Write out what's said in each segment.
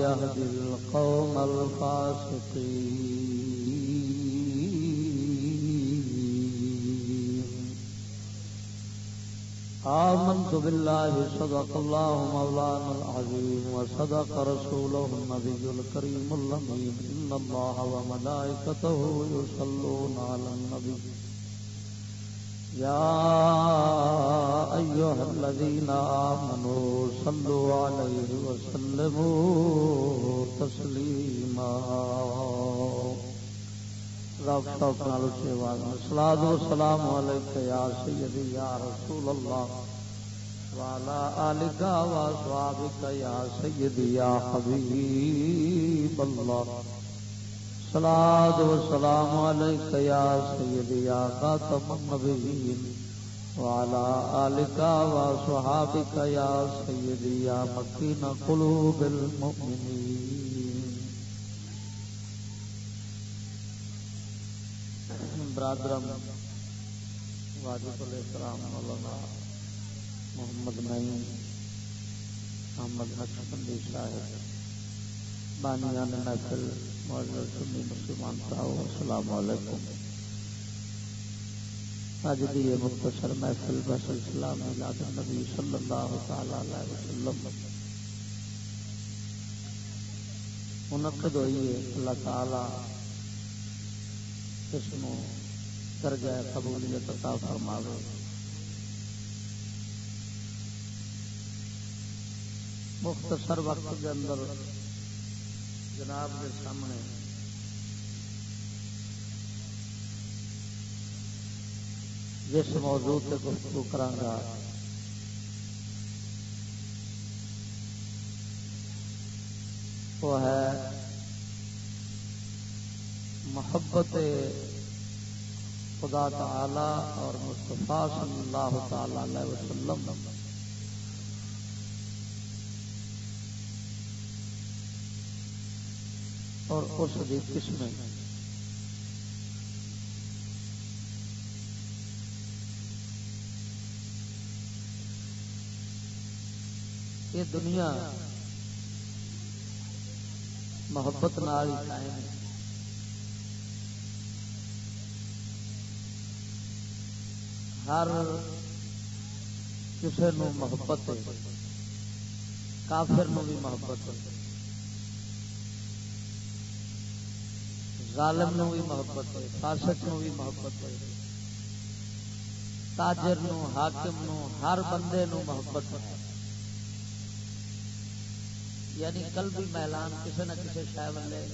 يهدي القوم الفاسقين. آمنت بالله، صدق الله مولانا العظيم، وصدق رسوله النبي الكريم اللمين إن الله وملائكته يصلون على النبي. يا أيها الذين آمنوا صلوا عليه وسلموا تسليما. رب شوق نال اچھے آواز میں الصلوۃ والسلام علیک یا سیدی یا رسول اللہ وعلى آلك وأصحابك يا سيدي يا حبيب الله صلاة والسلام عليك يا سيدي يا خاتم النبيين وعلى آلك وصحابك يا سيدي يا مكين قلوب المؤمنين. برادرم، واجب الاسلام مولانا محمد نعیم محمد حسن صاحب بانیان محفل معذر سنی مسلمان صاحب السلام علیکم۔ اج دی یہ مختصر محفل کا سلسلہ میلاد النبی صلی اللہ تعالی علیہ وسلم۔ منعقد ہوئی ہے۔ اللہ تعالی اس کو درجہ قبولیت عطا فرماوے۔ مختصر وقت کے اندر جناب کے سامنے۔ جس موضوع سے گفتگو کرانگا وہ ہے محبت خدا تعالی اور مصطفیٰ صلی اللہ تعالی علیہ وسلم۔ اور اس کی قسم یہ دنیا محبت نال قائم ہے۔ ہر کسی نو محبت کافر نو بھی محبت ہے۔ ظالم نو بھی محبت ہے فاسق نو بھی محبت ہے تاجر نو، حاکم نو، ہر بندے نو محبت ہے یعنی کل بھی میلان کسی نہ کسی شہ والے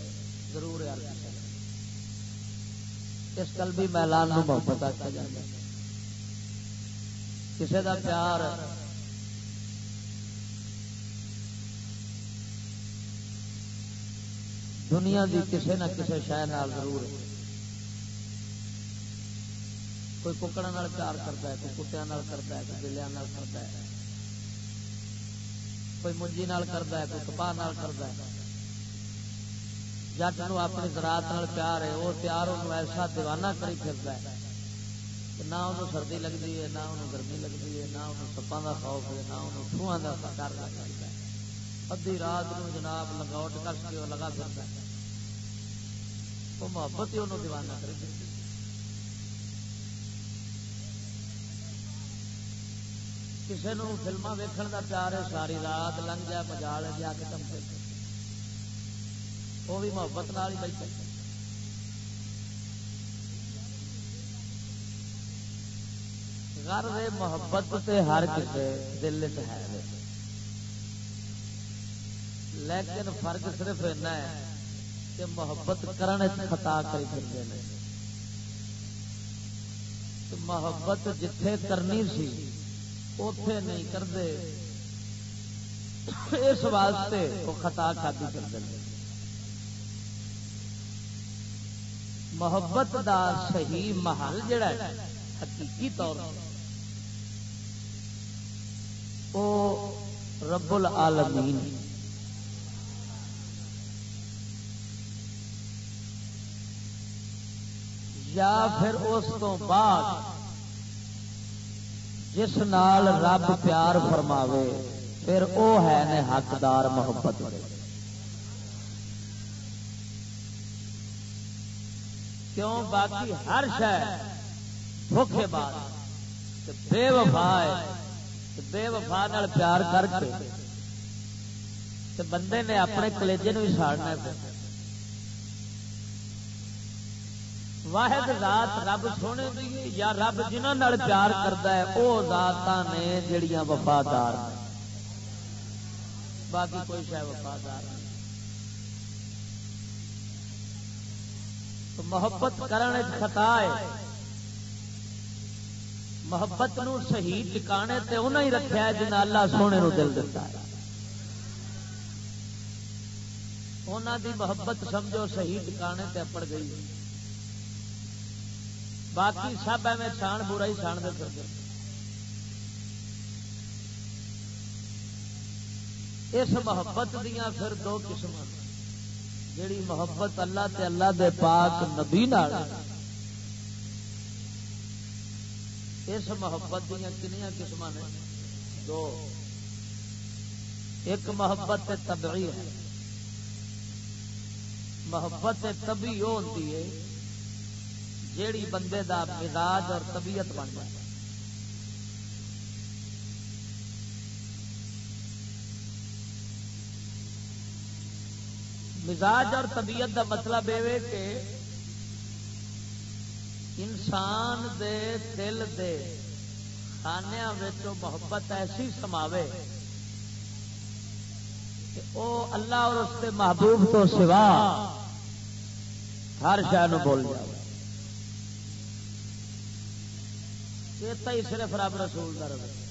ضرور ہے اس کل بھی میلان نو محبت آتا جائے کسی کا پیار دنیا دی کسی نہ کسی شہر ضرور ہے۔ کوئی ککڑا پیار کرتا ہے، کوئی کتیا کرتا ہے، کوئی بلیا کرتا ہے۔ کوئی منجی کرتا ہے، کوئی کپاہ کرتا ہے۔ جٹ نو اپنی زراعت پیار ہے، وہ پیار وہ ایسا دیوانہ کری پھرتا ہے نہ انہوں سردی لگتی ہے، نہ انہوں گرمی لگتی ہے، نہ انہوں سپا کا خوف ہے، نہ انہوں ٹھواں کا ڈر لگتا ہے۔ ادی رات نو جناب لگاؤٹ کس کے لگا پھرتا ہے۔ وہ محبت ہی انہوں دیوانہ کر کسی نے فلما ویکن کا پیار ہے، ساری رات لنگ جائے مجا لے جا کے تم وہ بھی محبت نال ہی بیٹھے۔ غرض محبت سے ہر کسی دل چ ہے۔ لیکن فرق صرف ایسا ہے کہ محبت کرنے خطا کری پھرتے ہیں۔ محبت جتھے کرنی سی اتے نہیں کرتے۔ اس واسطے وہ خطا کھادی کرتے ہیں۔ محبت دا صحیح محل جڑا ہے، حقیقی طور پر رب العالمین۔ یا پھر اس بعد جس نال رب پیار فرماوے، پھر او ہے نے حقدار محبت والے کیوں؟ باقی ہر شہ بھوکھے بات بے وفا ہے بے وفا نال پیار کر کے بندے نے اپنے کلیجے نو ساڑنا ہے۔ واحد ذات رب سونے دی یا رب جنہوں پیار کرتا ہے وہ ذات نے جڑیاں وفادار باقی کوئی شاید وفادار تو محبت کرنے خطا ہے۔ محبت نو صحیح ٹکانے تے انہیں ہی رکھا ہے جنہیں اللہ سونے نو دل دیتا ہے۔ انہوں دی محبت سمجھو صحیح ٹکانے تے اپڑ گئی۔ باقی سب ایویں چھان برا ہی چھان دے کر اس محبت دیا پھر دو قسم جیڑی محبت اللہ تے اللہ دے پاک نبی نال۔ اس محبت دیا کنیا قسم نے؟ دو۔ ایک محبت تبعی ہے۔ محبت تبھی وہ ہوتی ہے۔ جیڑی بندے دا مزاج اور طبیعت بن جائے۔ مزاج اور طبیعت دا مطلب یہ کہ انسان دے دل دے خانیا محبت ایسی سماوے کہ او اللہ اور اس کے محبوب تو سوا ہر شہر بول جائے چیتا ہی صرف رب رسول کا رہے۔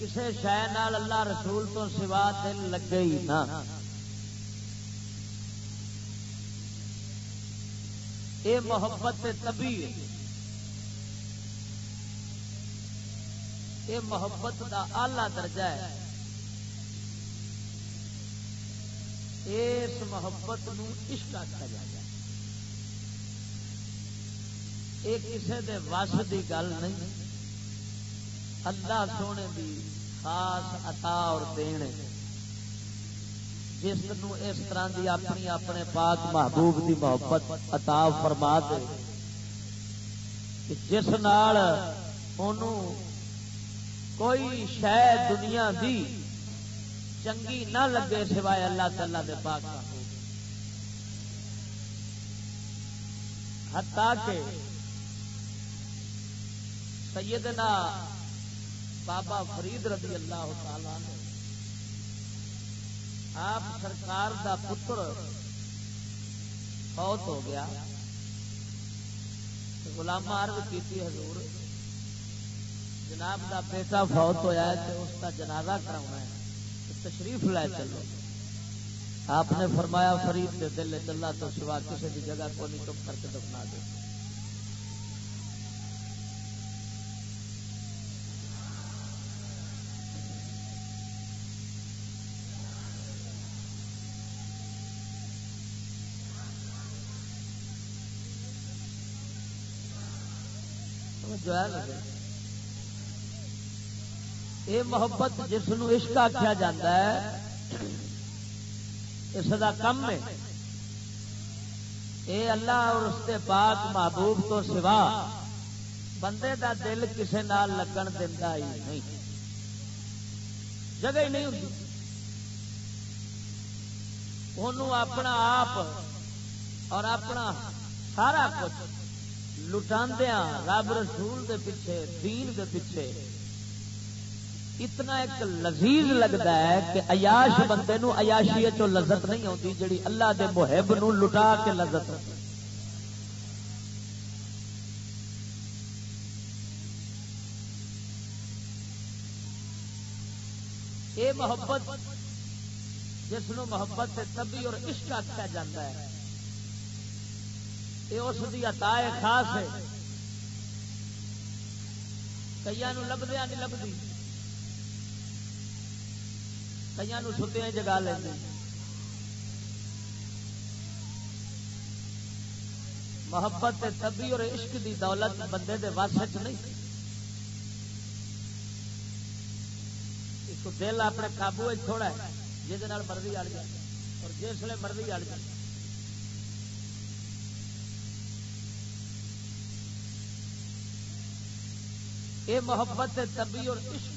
کسی شہ اللہ رسول تو سوا دل لگے ہی نہ۔ یہ محبت تبھی یہ محبت کا آلہ درجہ ہے۔ اس محبت نو عشق آخر جائے یہ کسی دے وس کی گل نہیں۔ اللہ سونے دی خاص عطا اور دین جس نو اس طرح دی اپنی اپنے پاک محبوب دی محبت عطا فرما دے۔ جس نال کوئی شہ دنیا دی چنگی نہ لگے سوائے اللہ تعالی دے پاک محبوب۔ حتا کہ سیدنا بابا فرید رضی اللہ تعالی نے آپ سرکار دا پتر بہت ہو گیا۔ غلام عرض کی حضور۔ جناب دا بیٹا فوت ہوا ہے تو اس کا جنازہ کرا ہے۔ تشریف لے چلو۔ آپ نے فرمایا فرید کے دل چلا تو سوا کسی بھی جگہ کو نہیں چپ کر کے دفنا دے۔ جو ہے۔ یہ محبت جس عشق آخیا جا اس کا کم ہے۔ اے اللہ اور اس کے پاک محبوب تو سوا بندے دا دل کسے نال لگن دینا ہی نہیں۔ جگہ ہی نہیں ہوتی انہوں اپنا آپ اور اپنا سارا کچھ لٹاندیا رب رسول دے پیچھے، دین دے پیچھے۔ اتنا ایک لذیذ لگتا ہے کہ عیاش بندے نو عیاشی چو لذت نہیں آتی جڑی اللہ دے محب نو لٹا کے لذت اے محبت، جس نو محبت سے تبھی اور عشق آخیا جاتا ہے۔ یہ اس کی عطا خاص ہے۔ کئی لبدیا نہیں لبھی کئی ستیا جگا لیں محبت تبھی اور عشق دی دولت بندے دے وس نہیں۔ ایک دل اپنے قابو تھوڑا ہے جہد مرضی اڑ جائے اور جس مرضی اڑ جائے۔ یہ محبت تبھی اور عشق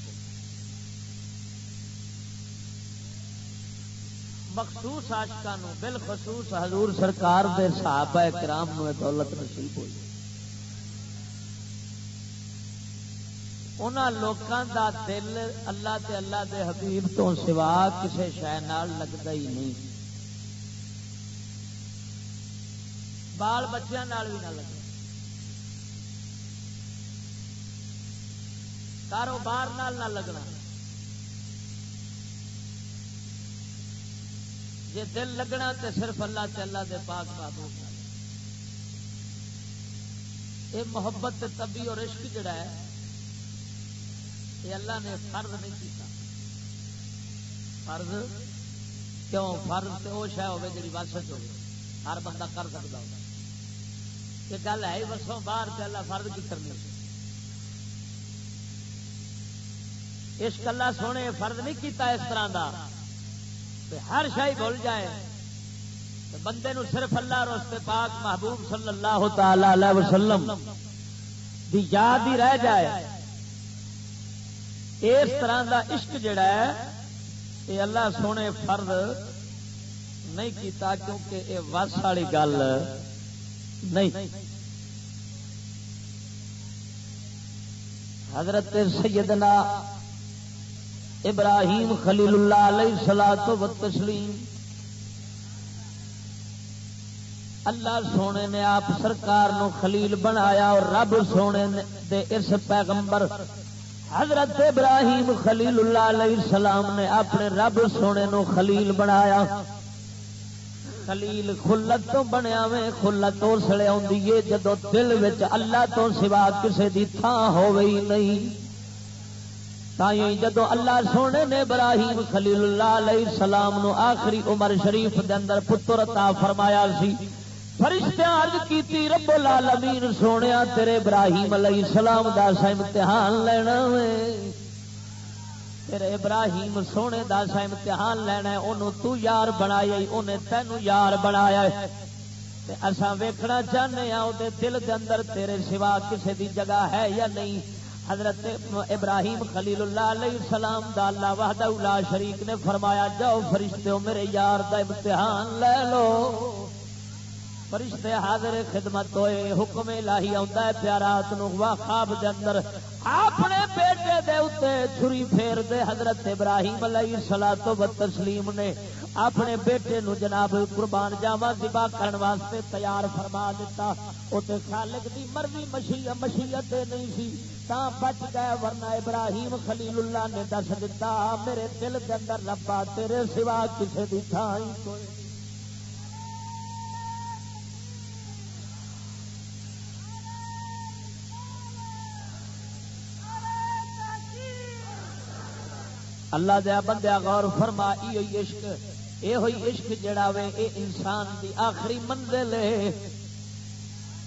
مخصوص آشکا بالخصوص حضور سرکار دے صحابہ کرام نو دولت نصیب ہوئی۔ ان لوگوں دا دل اللہ تے اللہ دے حبیب تو سوا کسی شہ لگتا ہی نہیں۔ بال بچوں بھی نہ لگے کاروبار نال نہ لگنا۔ جی دل لگنا تو صرف اللہ تے اللہ دے پاک بابو یہ محبت تبھی اور عشق جڑا ہے یہ اللہ نے فرض نہیں کیتا۔ فرض؟ کیوں؟ فرض تو وہ شہ ہوگی جی وسط ہو ہر بندہ کر سکتا ہوگا یہ گل ہے بسوں باہر سے اللہ فرض کی کرنی اس کلا سونے فرض نہیں کیتا اس طرح دا۔ ہر شاہی بھول جائے۔ بندے نو صرف اللہ روستے پاک محبوب صلی اللہ تعالی علیہ وسلم دی یاد ہی رہ جائے۔ اس طرح دا عشق جڑا ہے یہ اللہ سونے فرد نہیں کیتا کیونکہ یہ وس والی گل نہیں۔ حضرت سیدنا ابراہیم خلیل اللہ علیہ سلا تو تسلیم اللہ سونے نے آپ سرکار نو خلیل بنایا اور رب سونے دے اس پیغمبر حضرت ابراہیم خلیل اللہ علیہ السلام نے اپنے رب سونے نو خلیل بنایا۔ خلیل خلت تو بنیا میں خلت اسلے آئی جدو دل وچ اللہ تو سوا کسی دی تھان ہو گئی نہیں جدو اللہ سونے نے ابراہیم خلیل اللہ علیہ السلام نو آخری عمر شریف دے اندر پتر عطا فرمایا سی فرشتے عرض کیتی، رب العالمین سونے تیرے ابراہیم علیہ السلام دا سا امتحان لینا وے۔ تیرے ابراہیم سونے دا سا امتحان لینا ہے انہوں تو یار بنایا انہیں تینوں یار بنایا ہے۔ اساں ویکھنا چاہنے ہاں دے دل دے اندر تیرے سوا کسی دی جگہ ہے یا نہیں؟ حضرت ابراہیم خلیل اللہ علیہ السلام دا اللہ وحدہ لا شریک نے فرمایا، جاؤ فرشتے میرے یار دا امتحان لے لو۔ فرشتے حاضر خدمت ہوئے، حکم لاہی آتا ہے پیارات خواب دے اندر اپنے بیٹے دے اتے چھری پھیر دے حضرت ابراہیم علیہ سلا تو تسلیم نے اپنے بیٹے نو جناب قربان جاوا دبا کرنے واسطے تیار فرما دیتا اتنے خالق دی مرضی مشیت مشیت نہیں سی، تا بچ گئے ورنہ ابراہیم خلیل اللہ نے دس دیتا میرے دل کے اندر ربا تیرے سوا کسی دی تھان کوئی اللہ دیا بندیا غور فرما یہ عشق یہ ہوئی عشق جڑا وے، اے انسان دی آخری منزل ہے۔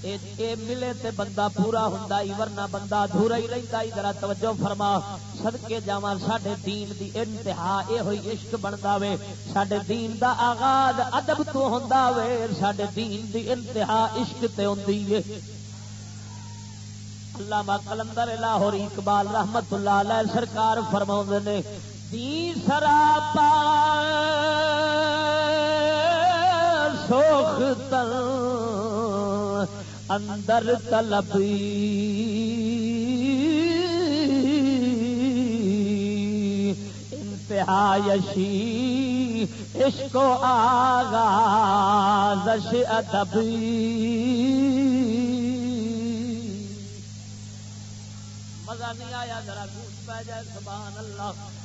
اے ملے تے بندہ پورا ہوں ورنہ بندہ دھورا ہی رہتا ہی۔ ذرا توجہ فرما سدکے جا سڈے دین دی انتہا اے ہوئی عشق بنتا وے۔ سڈے دین دا آغاز ادب تو ہوں وے۔ سڈے دین دی انتہا عشق تے ہوں اللہ کلندر لاہور اقبال رحمت اللہ علیہ سرکار فرما نے سراپا سوخ تل اندر تلبی انتہایشی عشق و آغازش ادبی مزہ نہیں آیا، ذرا گوش پہ جائے، سبحان اللہ۔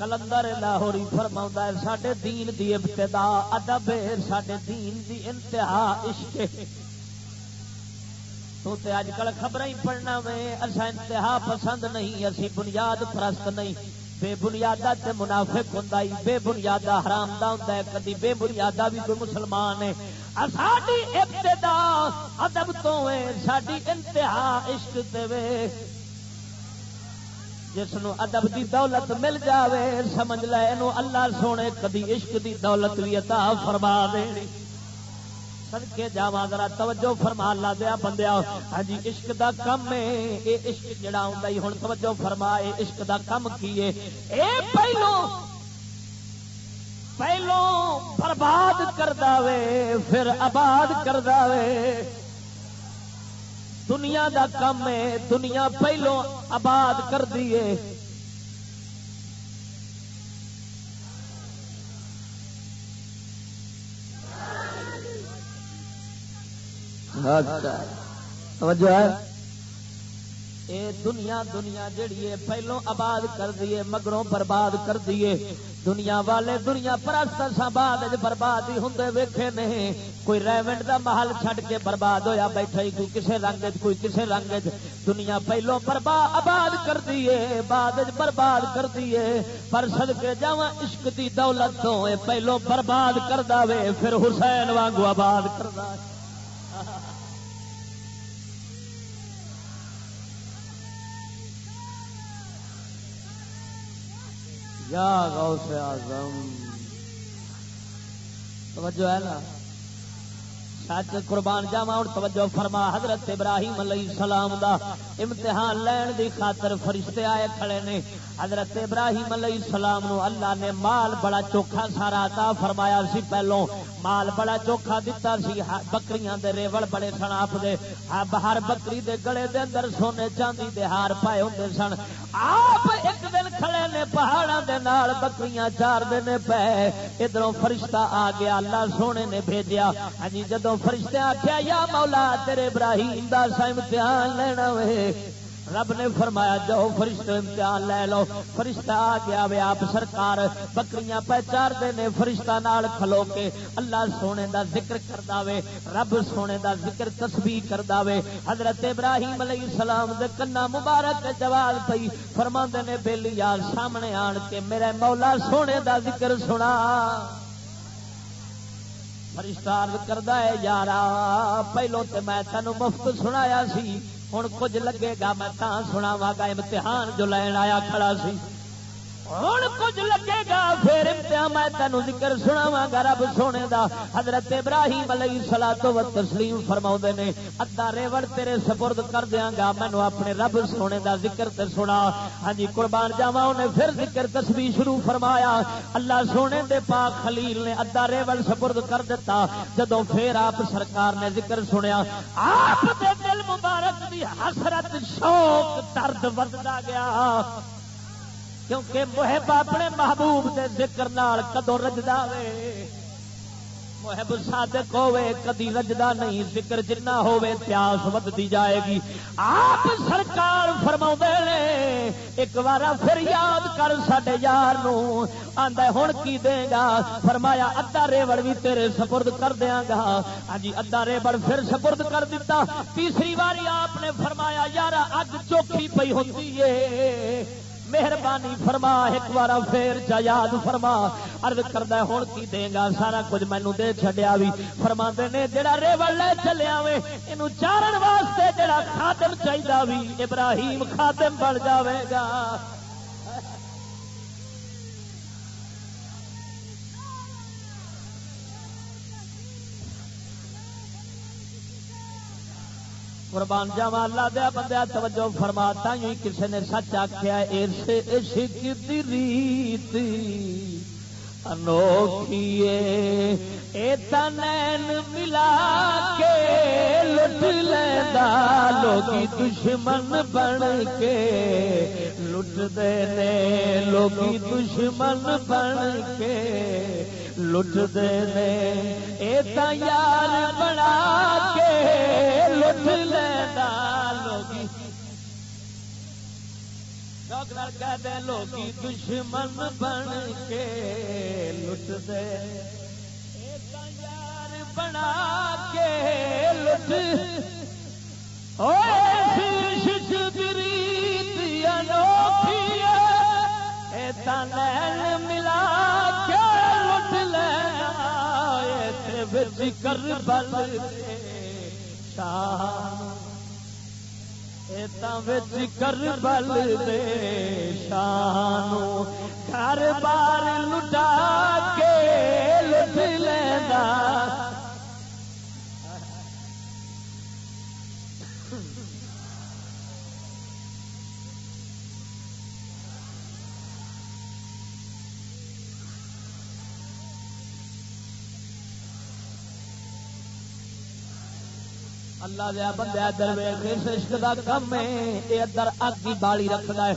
کلندر لاہوری فرما ہے سڈے دین دی ابتدا، ادب سڈے دین دی انتہا عشق تو تے اج کل خبر ہی پڑھنا میں اصا انتہا پسند نہیں، اسی بنیاد پرست نہیں۔ بے بنیادہ تے منافق ہوں بے بنیادہ حرام دا ہوں کدی بے بنیادہ بھی کوئی مسلمان ہے۔ ساری ابتدا ادب تو ہے ساری انتہا عشق دے جس نو ادب دی دولت مل جاوے، سمجھ لے نو اللہ سونے کدی عشق دی دولت بھی عطا فرما دے۔ سدکے جا ذرا توجہ فرما لا دیا بندیا ہاں جی عشق دا کم ہے۔ اے عشق جڑا ہوندا ہی، ہن توجہ فرما، اے عشق دا کم کی ہے؟ اے پہلو پہلو برباد کر دے پھر آباد کر دے دنیا دا کم ہے دنیا پہلو آباد کر دیے ہاں، جو ہے۔ اے دنیا دنیا جڑی ہے پہلو آباد کر دیے مگروں برباد کر دیے دنیا والے دنیا پرست سا بعد برباد ہی ہوں ویکھے نہیں کوئی ریونڈ دا محل چھڈ کے برباد ہویا بیٹھا ہی، کوئی کسے رنگ کوئی کسے رنگ دنیا پہلو برباد آباد کر دیے بعد برباد کر دیے پر سد کے جا عشق دی دولت تو پہلو برباد کر دے پھر حسین وانگو آباد کر دے یا غوث اعظم۔ توجہ ہے نا؟ سچ قربان جاوا ہوں توجہ فرما، حضرت ابراہیم علیہ السلام دا امتحان لین دی خاطر فرشتے آئے کھڑے نے۔ حضرت ابراہیم علیہ السلام نو اللہ نے مال بڑا چوکھا سارا عطا فرمایا سی۔ پہلو مال بڑا چوکھا دتا سی۔ بکریاں دے ریوڑ بڑے سن آپ دے۔ ہر بکری دے گڑے دے اندر سونے چاندی دے ہار پائے ہوندے سن۔ آپ ایک دن کھڑے نے پہاڑاں دے نال بکریاں چار دن پے۔ ادھروں فرشتہ آ گیا، اللہ سونے نے بھیجیا۔ ہاں جدو جدوں فرشتے آخیا یا مولا، تیرے ابراہیم دا سا امتحان لینا وے۔ رب نے فرمایا، جاؤ فرشتے امتحان لے لو۔ فرشتہ آ گیا وے آپ سرکار۔ بکریاں پہچار دے نے فرشتہ نال کھلو کے اللہ سونے دا ذکر کردا وے، رب سونے دا ذکر تسبیح کردا وے۔ حضرت ابراہیم علیہ السلام دے کنا مبارک جواب پئی۔ فرماندے نے، بیلی یار سامنے آن کے میرے مولا سونے دا ذکر سنا۔ فرشتہ کرتا ہے یار پہلو تے میں تینوں مفت سنایا سی۔ ہوں کچھ لگے گا میں سنا وا گا امتحان جو لین آیا کھڑا سی۔ ہوں کچھ لگے گا، پھر میں تینوں ذکر سناوا گا رب سونے دا۔ حضرت ابراہیم علیہ سلا تو تسلیم فرما نے، ادا ریوڑ تیرے سپرد کر دیا گا مینو اپنے رب سونے دا ذکر تے سنا۔ ہاں جی قربان جاوا انہیں پھر ذکر تسبیح شروع فرمایا۔ اللہ سونے دے پاک خلیل نے ادا ریوڑ سپرد کر دیتا۔ جدو پھر آپ سرکار نے ذکر سنیا، آپ دے دل مبارک دی حسرت، شوق، درد ودتا گیا۔ کیونکہ محب اپنے محبوب کے ذکر نال کدو رجدا وے۔ محب صادق ہوے کدی رجدا نہیں۔ ذکر جنہ ہوے پیاس ودتی جائے گی۔ آپ سرکار فرما نے، ایک بار پھر یاد کر سڈے یار آدھا ہوں کی دے گا؟ فرمایا، ادا ریوڑ بھی تیرے سپرد کر دیا گا۔ ہاں جی ادا ریوڑ پھر سپرد کر دیتا تیسری باری آپ نے فرمایا یار اگ چوکھی پی ہوتی ہے مہربانی فرما، ایک بار پھر چا یاد فرما۔ ارد کردہ ہوں کی دے گا؟ سارا کچھ مینو دے چڈیا بھی فرما نے، جڑا ریوڑ لے چلیا وے یہ چارن واسطے جڑا خاتم چاہیے بھی ابراہیم خاتم بن جاوے گا۔ قربان جاوا اللہ دیا بندہ توجہ فرماتا ہی کسی نے سچ آخیا عشق دی ریت۔ انوکھی اے تنین ملا کے لٹ لینا لوگی دشمن بن کے لٹ دے لوگی دشمن بن کے لٹ دے اے تا یار بنا کے لٹ لینا لوگی کہہ دے لوگی دشمن بن کے لٹ دے یار بنا کے لٹ شش دری انوکھی اے تا ملا کر بل کر بل دے شان گھر بار لٹا کے لٹ لینا اللہ دیا بندہ درویش اس عشق دا کم ہے اے ادھر اگ کی بالی رکھدا ہے۔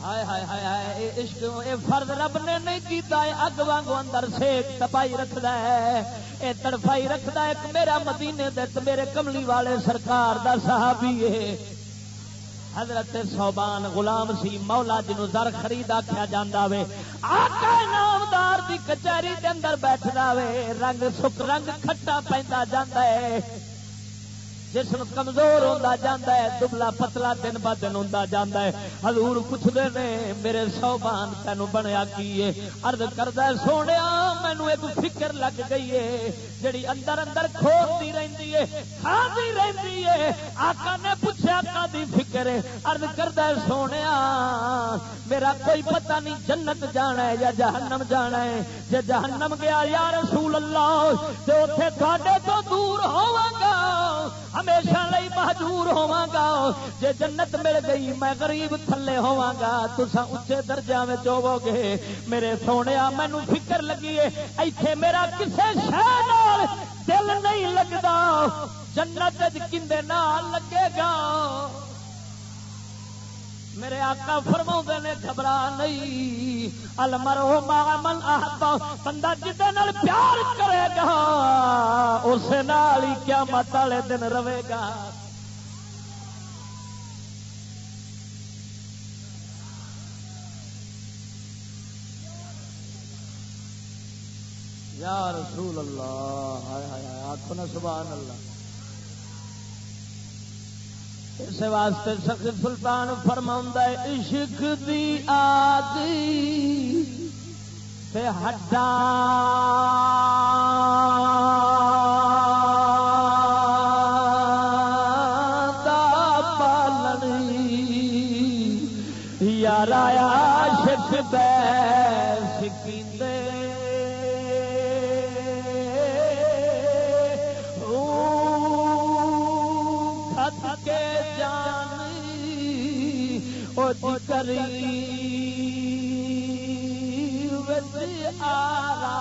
ہائے ہائے ہائے ہائے، اے عشق اے فرض رب نے نہیں کیتا ہے اگ وانگو اندر سیک تپائی رکھدا ہے۔ اے تڑفائی رکھدا ہے کہ میرا مدینے دے تے میرے کملی والے سرکار دا صحابی ہے۔ حضرت صوبان غلام سی، مولا جنو زر خرید آخیا جا آقا نامدار دی کچہری دے اندر بیٹھدا وے، رنگ سک رنگ کھٹا پیندا جاندا ہے۔ جسم کمزور ہوتا جانا ہے، دبلا پتلا دن ب دن ہوتا جانا ہے۔ ہزور پوچھتے نے، میرے سوبان تینوں بنیا کی ارد کردہ سونے مینو ایک فکر لگ گئی ہے۔ جڑی اندر اندر کھوتی رہتی ہے کھاتی رہتی ہے۔ آقا نے پوچھا کا دی فکر ہے۔ ارد کرتا سونے میرا کوئی پتہ نہیں جنت جانا ہے یا جہنم جانا ہے۔ جے جہنم گیا، یا رسول اللہ تو اتنے تھوڑے تو دور ہوا گا، ہمیشہ لئی محجور ہوا گا۔ جے جنت مل گئی، میں غریب تھلے ہوا گا۔ تسا اچے درجہ میں چوو گے میرے سونے مینو فکر لگی ہے، ایتھے میرا کسے نال دل نہیں لگتا جنت کندے نال لگے گا۔ میرے آقا فرما نے، گھبرا نہیں۔ المرو من آتا بندہ نال پیار کرے گا اس نال ہی کیا مت والے دن رہے گا۔ یا رسول اللہ آخو نا سبحان اللہ۔ اس واسطے سخت سلطان فرما عشق دی آدی آگ ہڈا یار آیا۔ شک کری آرا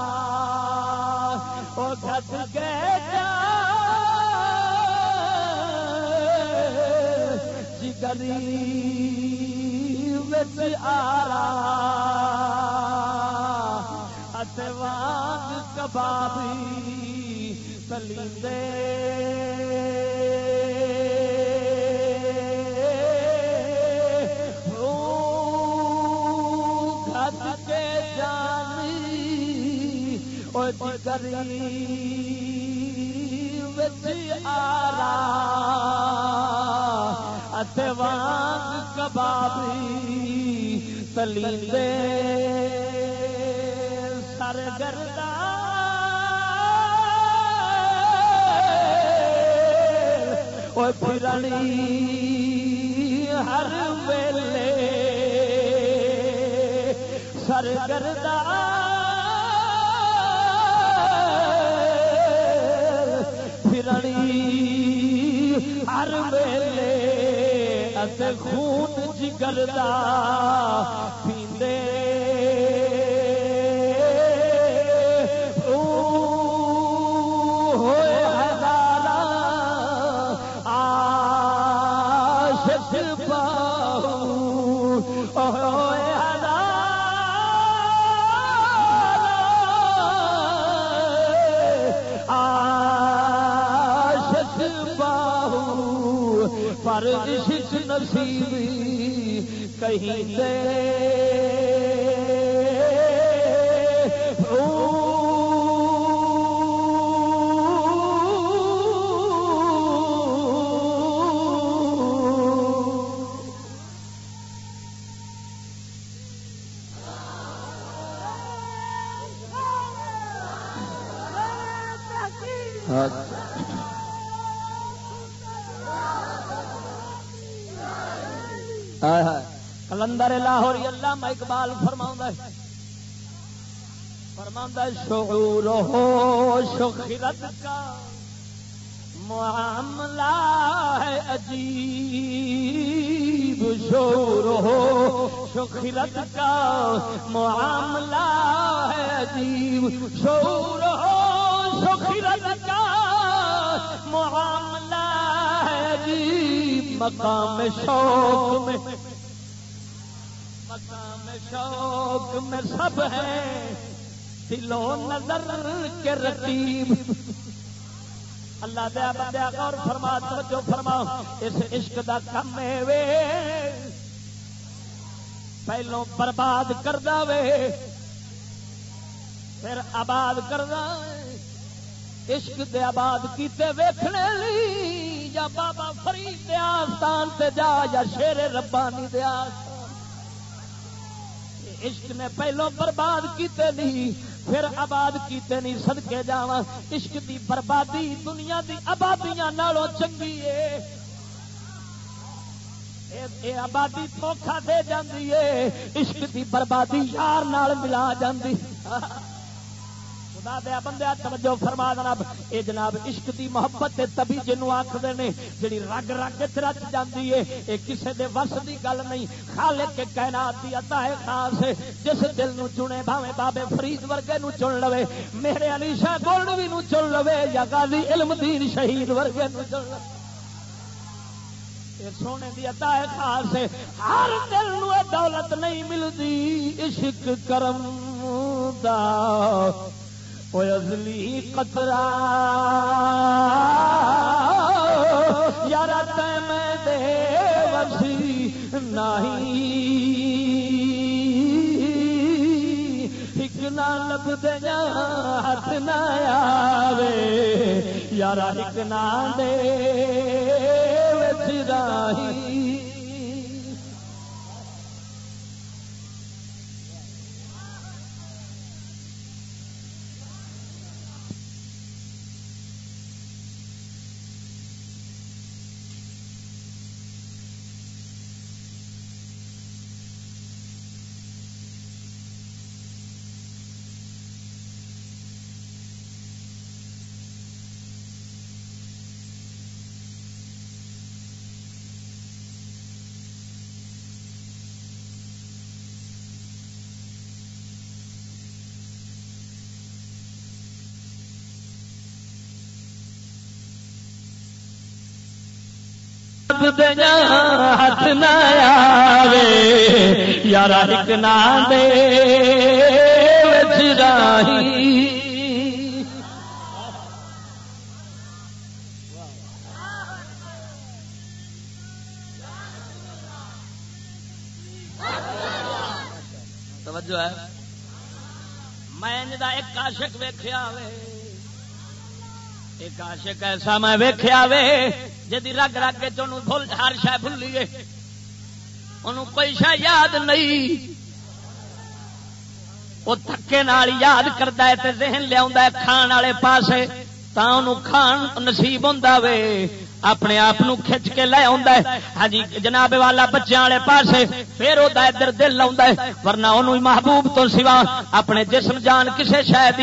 وہ کے جگری جی آرا۔ اتوان کبابی سلیندے کری آرا وانگ کبابی تلی سر گردا پھرنی ہر ویلے سر کردا گردا ہر ویلے اس خون جگر دا پیندے عشق نصیب کہیں دے شعور ہو شخرت کا معاملہ ہے عجیب. شور ہو شخرت کا معاملہ ہے عجیب. شور ہو شخرت کا معاملہ مقام شوق میں، مقام شوق میں سب ہے دلو نظر کے رقیب۔ اللہ دیا بندیا غور فرما جو فرما، اس عشق دا کم وے۔ پہلو برباد کر دے پھر آباد کر عشق دے آباد کیتے ویکھنے لی، یا بابا فرید دے آستان تے جا، یا شیر ربانی دے آستان۔ عشق نے پہلو برباد کیتے نہیں پھر آباد کیتے نہیں سدکے جا عشق دی بربادی، دنیا دی آبادیاں نالوں چنگی ہے آبادی دھوکھا دے جاندی ہے عشق دی بربادی یار نال ملا جاندی۔ خدا دیا بندیا توجہ فرما جناب، اے جناب، عشق دی محبت تبھی جنوں آخر نے، جڑی رگ رگ رچ جاندی ہے اے کسے دے وس دی گل نہیں، خالق کے کائنات دی عطا ہے خاص ہے جس دل نو چنے بھاوے بابے فرید ورگے نو چن لوے، میرے علی شاہ گولڈوی نو چن لوے، یا غازی علم دین شہید ورگے نو چن لوے۔ سونے دی عطا ہے خاص ہر دل نو دولت نہیں ملدی، عشق کرم دا ازلی قطرہ۔ یار میں دے وسی نہیں۔ ایک نہ لب دیا ہاتھ نہ آوے۔ یار ایک نہ دے وسی راہی ہاتھ نہ آوے یار ایک نہ دے توجہ ہے میں ایک عاشق ویخیا وے ایک عاشق ایسا میں ویخیا وے جی رگ رگ کے بھول ہر شہ بھولیے ان کوئی شہ یاد نہیں۔ وہ تھکے نال یاد کرتا ہے تے ذہن لیا کھان والے پاس کھان نصیب ہوں وے۔ اپنے آپ کھچ کے لے آ ہاں جی، جناب والا بچوں والے پاس پھر وہ ادھر دل آ ورنہ انہوں محبوب تو سوا اپنے جسم جان کسے شاید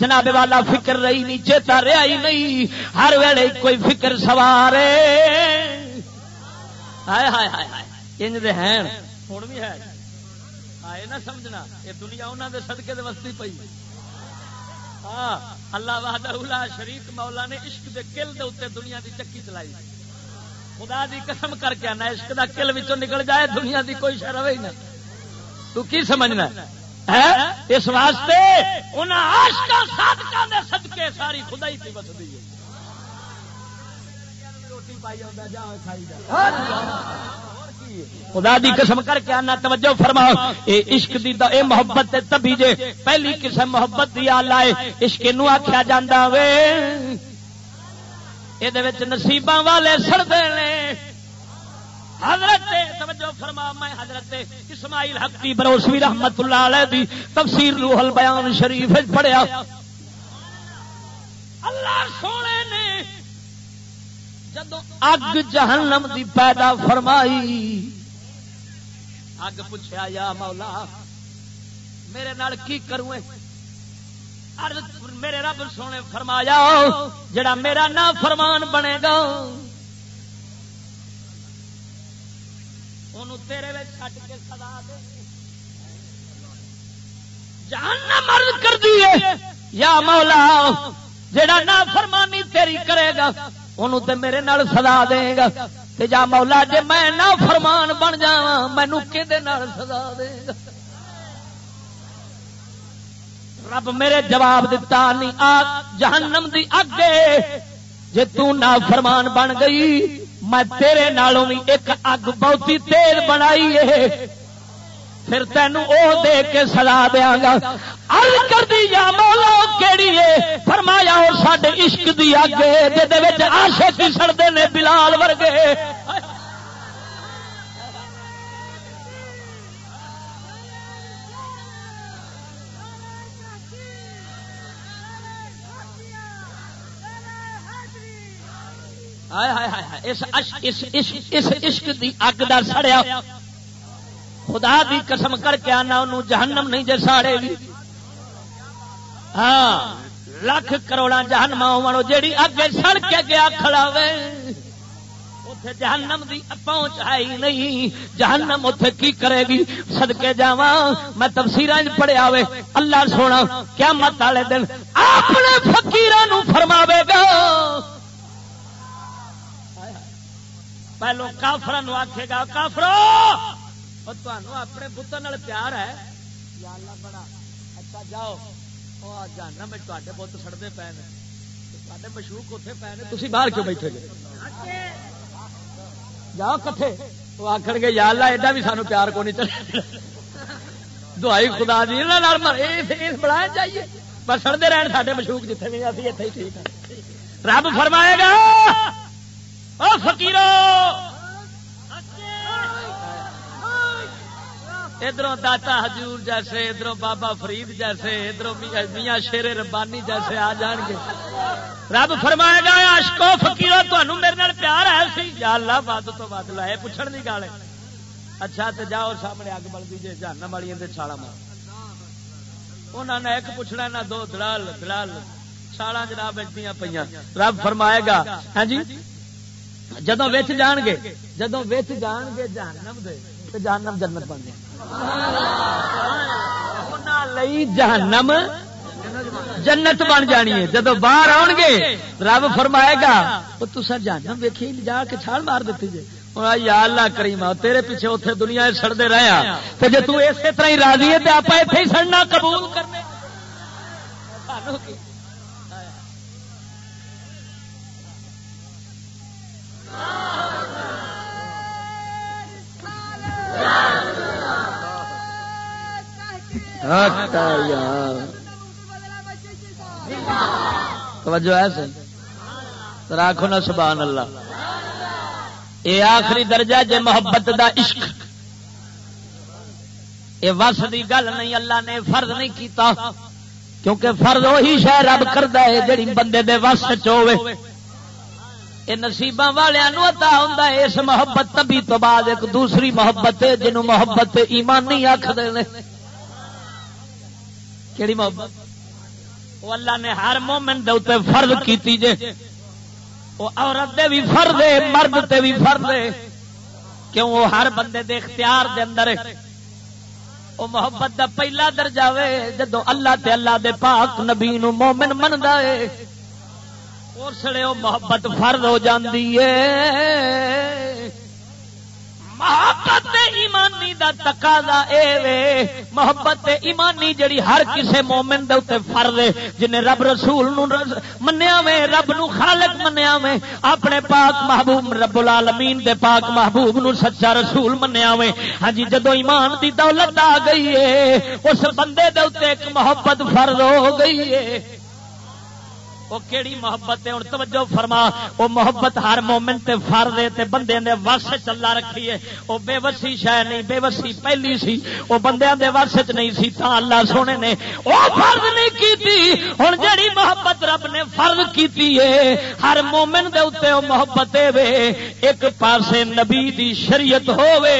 جناب والا فکر رہی نہیں، چیتا رہا ہی نہیں۔ ہر ویلے کوئی فکر سوار انج دے ہیں۔ ہوں بھی ہے۔ آئے نہ سمجھنا۔ یہ دنیا انہوں دے سدکے دے وستی پی ہاں اللہ وحدہ شریف مولا نے عشق دے کل دے اتنے دنیا دی چکی چلائی۔ خدا دی قسم کر کے آنا، عشق دا کل وچوں نکل جائے، دنیا دی کوئی شرح ہی نہ۔ تو کی سمجھنا اس واسطے سدکے ساری خدائی تھی بستی خدا دی قسم کر کے آنا توجہ فرماؤ۔ اے عشق دی دا اے محبت تبھی جے پہلی قسم محبت دی آ لائے عشق نو آخیا جا وے۔ یہ نصیباں والے سڑتے ہیں حضرت توجہ فرما، میں حضرت اسماعیل حق کی بروسوی رحمت اللہ علیہ دی تفسیر روح البیان شریف پڑھیا۔ اللہ سونے نے جدو اگ جہنم دی پیدا فرمائی، اگ پوچھا یا مولا، میرے نال کی کروں میرے رب سونے فرمایا، جڑا میرا نام فرمان بنے گا تیرے چھٹ کے سدا دے جان مرد کر دیے یا مولا جڑا نہ فرمانی تیری کرے گا انہوں تے میرے نال سدا دے گا۔ تے جا مولا، جے میں نہ فرمان بن جا مینو کہ سزا دے گا؟ رب میرے جواب دیتا نہیں، آگ جہنم دی اگے، جے تو نہ فرمان بن گئی میں تیرے نالوں بھی ایک اگ بہتی تیز بنائی ہے۔ پھر تینوں او دے کے سلا دیا گا۔ کر دی یا مولا کیڑی ہے؟ فرمایا اور سڈے عشق دی اگ جی آشے کی سڑتے نے بلال ورگے۔ اس عشق دی اگ دا سڑیا۔ خدا دی قسم کر کے آنا، انہوں جہنم نہیں جے ساڑے گی۔ ہاں لاکھ کروڑا جہنم ہو جیڑی اگ سڑ کے گیا کھڑا وے۔ جہنم دی پہنچ آئی نہیں۔ جہنم اتے کی کرے گی؟ سدکے جا میں تفسیر پڑھیا وے۔ اللہ سونا کیا مت والے دن اپنے فکیر فرماوے گا۔ پہلو کافر آخے گا کافرو! اپنے پتر پیار ہے۔ یا اللہ بڑا اچھا جاؤ۔ جانا میں تے بت سڑتے پے نے۔ مشروق اتنے پے نے۔ تھی باہر کیوں بیٹھے گے؟ جاؤ کٹھے۔ وہ آخر گے یا اللہ ایڈا بھی سانو پیار کو نہیں چلے۔ دعائی خدا دی بڑھایا چاہیے بس سڑتے رہن سارے مشروق جتنے بھی ابھی اتنے ہی ٹھیک ہے رب فرمائے گا فکیرو ادھر داتا حجور جیسے ادھر بابا فرید جیسے ادھر میاں شیر ربانی جیسے آ جان گے۔ رب فرمائے گا اشکو فکیرو تمہوں میرے پیار ہے سی۔ یا اللہ ود تو ود لائے پوچھنے کی گل ہے۔ اچھا تو جاؤ سامنے اگ بل دیجیے جانا والی چھالا مار۔ انہوں نے ایک پوچھنا نہ دو، دلال دلال۔ چھالا جناب پہ رب فرمائے گا۔ ہاں جی؟ جدو وچ جان گے جدو وچ جان گے جہنم دے تو جہنم جنت بن جائے۔ جہنم جنت بن جانی ہے۔ جدو باہر آن گے، رب فرمائے گا تو تصا جہنم ویکھی، جا کے چھال مار دیتی جی یا اللہ کریم تیرے پیچھے اتنے دنیا سڑتے رہا تو جی اسی طرح ہی راضی ہے تو آپ اتنے ہی سڑنا قبول کرنے۔ توجہ ہے سر راکھو نا سبحان اللہ۔ اے آخری درجہ جے محبت دا عشق۔ اے وس دی گل نہیں، اللہ نے فرض نہیں کیتا۔ کیونکہ فرض وہی شہ رب کرتا ہے جڑی بندے دے وس چوے یہ نصیب والوں اتا ہوں اس محبت تبھی تو بعد ایک دوسری محبت ہے جنوں محبت ایمانی آخر کہڑی محبت؟ وہ اللہ نے ہر مومن دے اتنے فرض کیتی جے۔ وہ عورت دے بھی فرض ہے، مرد تے بھی فرض ہے۔ کیوں وہ ہر بندے دے اختیار دے اندر ہے؟ وہ محبت دا پہلا درجہ وے جدو اللہ تے اللہ دے پاک نبی نو مومن مندا ہے، اس لیے وہ محبت فرد ہو جاتی ہے۔ محبت ایمانی دا تقاضا اے وے۔ محبت ایمانی جڑی ہر کسے مومن دے اوتے فرض ہے جنے رب رسول نو منیا وے، رب نو خالق منیا وے۔ اپنے پاک محبوب رب العالمین دے پاک محبوب نو سچا رسول منیا وے۔ ہاں جی جدوں ایمان دی دولت آ گئی ہے، اس بندے دے اوتے ایک محبت فرض ہو گئی ہے۔ وہ کیڑی محبت ہے؟ توجہ فرما۔ وہ محبت ہر مومن تے فرد تے بندے نے وس چلا رکھی ہے۔ وہ بے وسی شہ نہیں، بے وسی پہلی سی۔ وہ بندے دے وس چ نہیں سی تا اللہ سونے نے وہ فرض نہیں کیتی۔ ہن جڑی محبت رب نے فرض کیتی ہے، ہر مومن دے اوتے وہ محبت وے، ایک پاسے نبی دی شریعت ہووے۔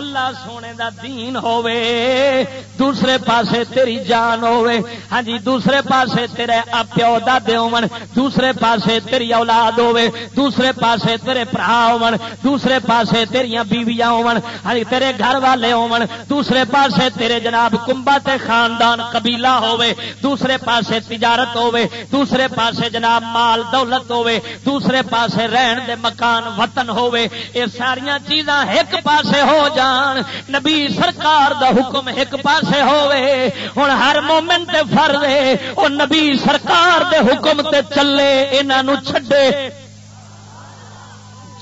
اللہ سونے دا دین ہووے، دوسرے پاسے تیری جان ہووے۔ ہاں جی دوسرے پاسے تیرے پیو دے ہون۔ دوسرے پاسے تیری اولاد ہووے۔ دوسرے پاسے تیرے برا ہون۔ دوسرے پاسے تیریاں بیویاں ہون۔ ہاں جی تیرے گھر والے ہون۔ دوسرے پاسے تیرے جناب کمبا تے خاندان قبیلہ ہووے۔ دوسرے پاسے تجارت ہووے۔ دوسرے پاسے جناب مال دولت ہووے۔ دوسرے پاسے رہن دے مکان، وطن ہووے۔ یہ ساریا چیزاں ایک پاسے ہو جان، نبی سرکار دا حکم ایک پاسے ہوے ہوں ہر مومنٹ فرض ہے وہ نبی سرکار دے حکم تے چلے انہوں چھڈے۔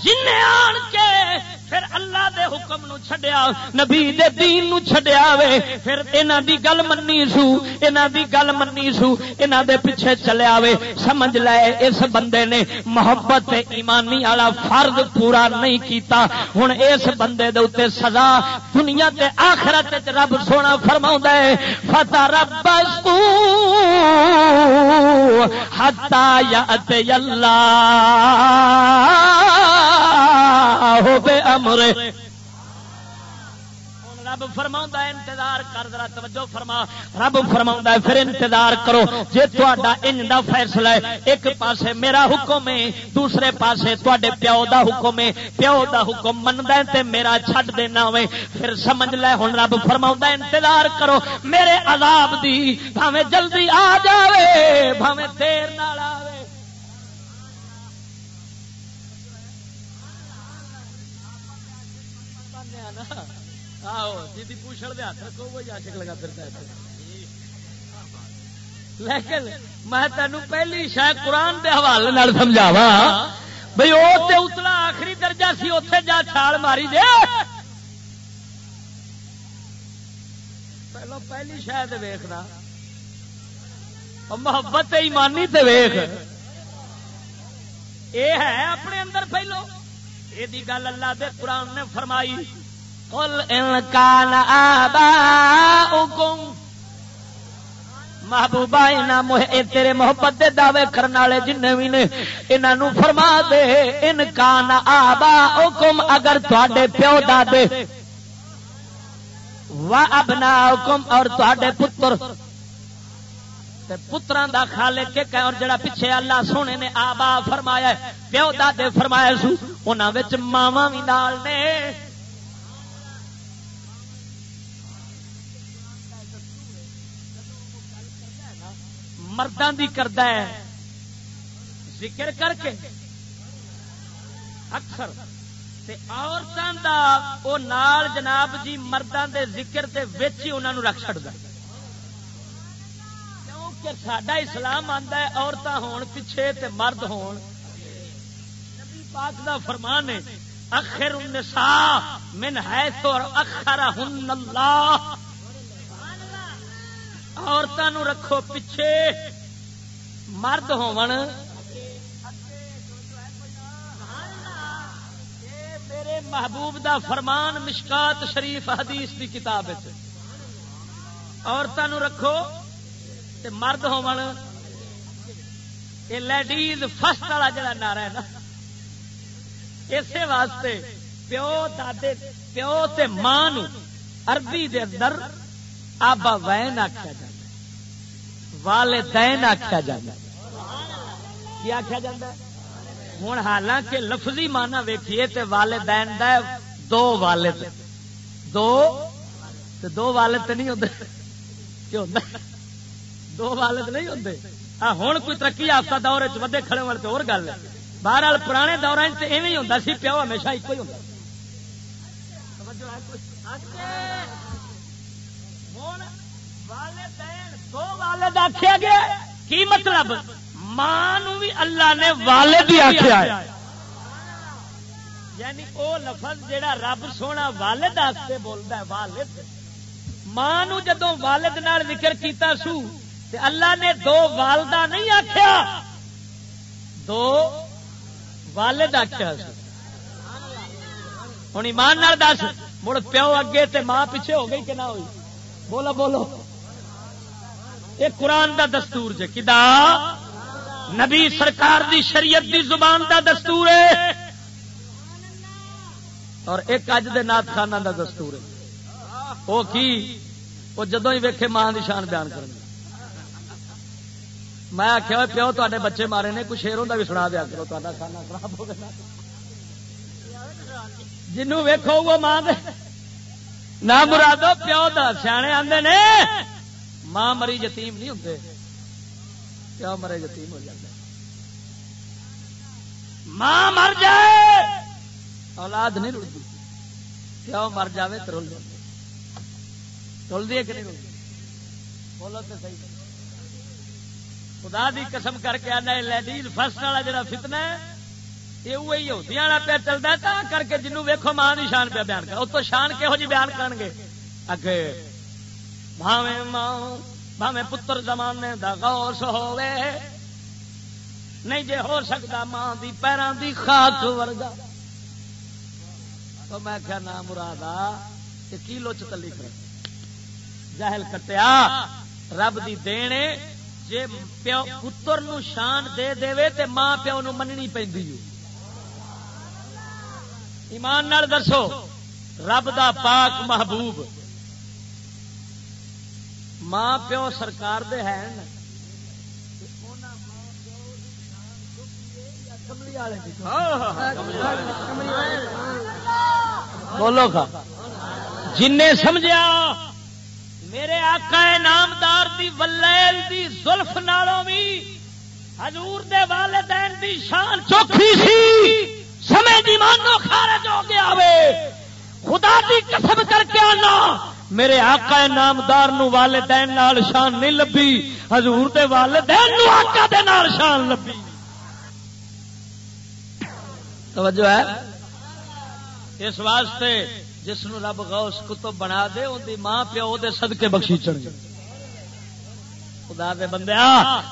جن آن کے پھر اللہ دے حکم نو چھڈیا، نبی دے دین نو چھڈیا وے، پھر انہاں دی گل مننی سو، انہاں دی گل مننی سو، انہاں دے پیچھے چلیا وے۔ سمجھ لے، اس بندے نے محبت ایمانی والا فرض پورا نہیں کیتا۔ ہن اس بندے دے اوتے سزا دنیا تے آخرت وچ رب سونا فرماوندا ہے۔ فتا رب حتا یاتی اللہ ہو بے امر رب فرما انتظار کر دیا توجہ فرما۔ رب فرما پھر انتظار کرو۔ جی تا دا فیصلہ ہے، ایک پاسے میرا حکم ہے، دوسرے پاسے تے پیو دا حکم ہے۔ پیو دا حکم منتا تے میرا چھڈ دینا ہوے پھر سمجھ لے، ہوں رب فرما انتظار کرو۔ میرے عذاب دی بھاوے جلدی آ جائے بھاوے دیر نال آوے۔ جی دے ہاتھ رکھو وہ عاشق لگا پھرتا ہے لیکن میں تینوں پہلی شاید قرآن دے حوالے سمجھاوا بھائی وہ اتلا آخری درجہ سی اتے جا چھال ماری دے پہلو پہلی شاید ویخنا محبت ایمانی تے ویخ یہ ہے اپنے اندر پہلو یہ گل اللہ دے قرآن نے فرمائی قل ان كان آباؤكم محبوبہ تیرے محبت دے دعوے کرنے والے جن بھی نے انہوں فرما دے ان کان آبا حکم اگر تے پیو دے و ابنا حکم اور تے پتر پترا دا خالے کے اور جڑا پیچھے اللہ سونے نے آبا فرمایا پیو دے فرمایا سو انہوں ماوا بھی نال نے۔ مردوں کی کرتا ہے۔ ذکر کر کے۔ اکثر۔ تے عورتوں کا وہ نال جناب جی مردوں کے ذکر کے ہی انہوں رکھ چڑتا کیونکہ سڈا اسلام آتا ہے عورتیں ہون پیچھے تے مرد ہون۔ نبی پاک دا فرمان ہے، اخر النساء من حیث اور اخر ہن اللہ۔ عورتوں رکھو پیچھے۔ مرد ہو میرے محبوب دا فرمان مشکات شریف حدیث کی کتاب عورتوں رکھو تے مرد ہو لیڈیز فسٹ والا جڑا نعرہ ہے نا۔ اسی واسطے پیو دے پیو تے ماں عربی دے اندر آبا وین آخیا جائے والدین آخیا جا کی آخیا جا ہوں حالانکہ لفظی مانا ویکھیے تے والدین دا دو والد۔ دو؟ دو والد نہیں ہوتے دو والد نہیں ہوتے ہوں کوئی ترقی یافتہ دور ودے کھڑے والے اور گل ہے۔ بہرحال پرانے دور ایویں ہوتا سی، پیو ہمیشہ ایک ہی ہوتا دو والد آخیا گیا کی مطلب؟ ماں بھی اللہ نے والد ہی آخیا یعنی وہ لفظ جہا رب سونا والد آستے بولتا ہے، والد۔ ماں جدو والد نال ذکر کیتا سو، تے اللہ نے دو والدہ نہیں آخیا دو والد آخیا ہوں ایمان دس، مڑ پیو اگے تے ماں پیچھے ہو گئی کہ نہ ہوئی؟ بولو بولو۔ یہ قرآن دا دستور جے کدا؟ نبی سرکار دی شریعت دی زبان دا دستور ہے۔ اور ایک اج دے نات خانہ دا دستور ہے۔ وہ کی؟ وہ جدو ہی ویکھے ماں دی شان بیان کریں میں آخیا پیو تے بچے مارے نے، کچھ شیروں کا بھی سنا دیا کرو تا کھانا خراب ہو گیا جنوں ویکھو، وہ ماں دے نہ مرادو، پیو دا سیانے آندے نے۔ ماں مری یتیم نہیں ہوتے پیو مرے یتیم ہو جاتا ماں مر جائے۔ اولاد نہیں رلتی پیو مر جائے تو رل جائے رلتی ہے کہ نہیں رلتی بولو تو صحیح۔ خدا دی قسم کر کے آنا لیڈیز فسٹ والا جڑا فتنا ہے، یہ وہی ہوتی پہ چلتا کر کے جنوب ویکو ماں کی شان پہ بیان کر۔ اس تو شان کہہو جی بیان کرن گے اگے بھاوے ماں بھاوے پتر زمانے دا غوث ہوے نہیں جے ہو سکتا ماں دی پیروں دی خاک ورگا۔ تو میں کیا نام مرادا کہ کی لوچ تلی کر جہل کٹیا، رب دی دینے جے پیو پتر نو شان دے دے تے ماں پیو نو مننی پہ ایمان نال دسو، رب دا پاک محبوب۔ ماں پیو سرکار دے ہیں۔ بولو کا جن سمجھا میرے آقا نامدار دی ولیل دی زلف نالوں بھی حضور دے والدین دی شان چوکھی سی۔ سمے دی مانو خارج ہو گیا وے۔ خدا دی قسم کر کے آنا۔ میرے آقا نامدار نو والدین نال شان نہیں لبھی، حضور دے والدین نو آقا دے نال شان لبھی۔ توجہ ہے؟ اس واسطے جس نو رب غوث کتب بنا دے، ان دی ماں پیو دے صدقے بخشی چڑھ گئے۔ خدا دے بندے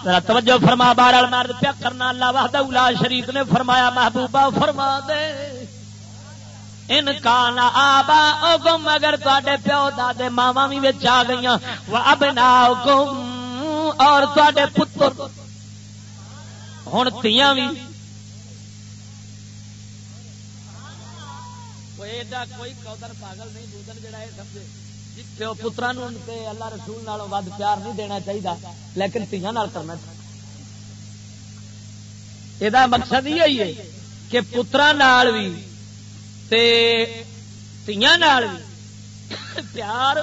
میرا توجہ فرما بار مرد پیا، کرنا اللہ وحدہ، لا شریف نے فرمایا، محبوبہ فرما دے۔ ان کان آبا گم اگر تے پیو دادے ماوا بھی آ گئی اب نا گم اور تے پتر۔ ہوں تیاں بھی کوئی قدر پاگل نہیں دودن جڑا یہ سمجھے؟ پیو پترا اللہ رسول ود پیار نہیں دینا چاہیے لیکن تیاں کرنا یہ مقصد یہ ہے کہ پترا بھی تیاں پیار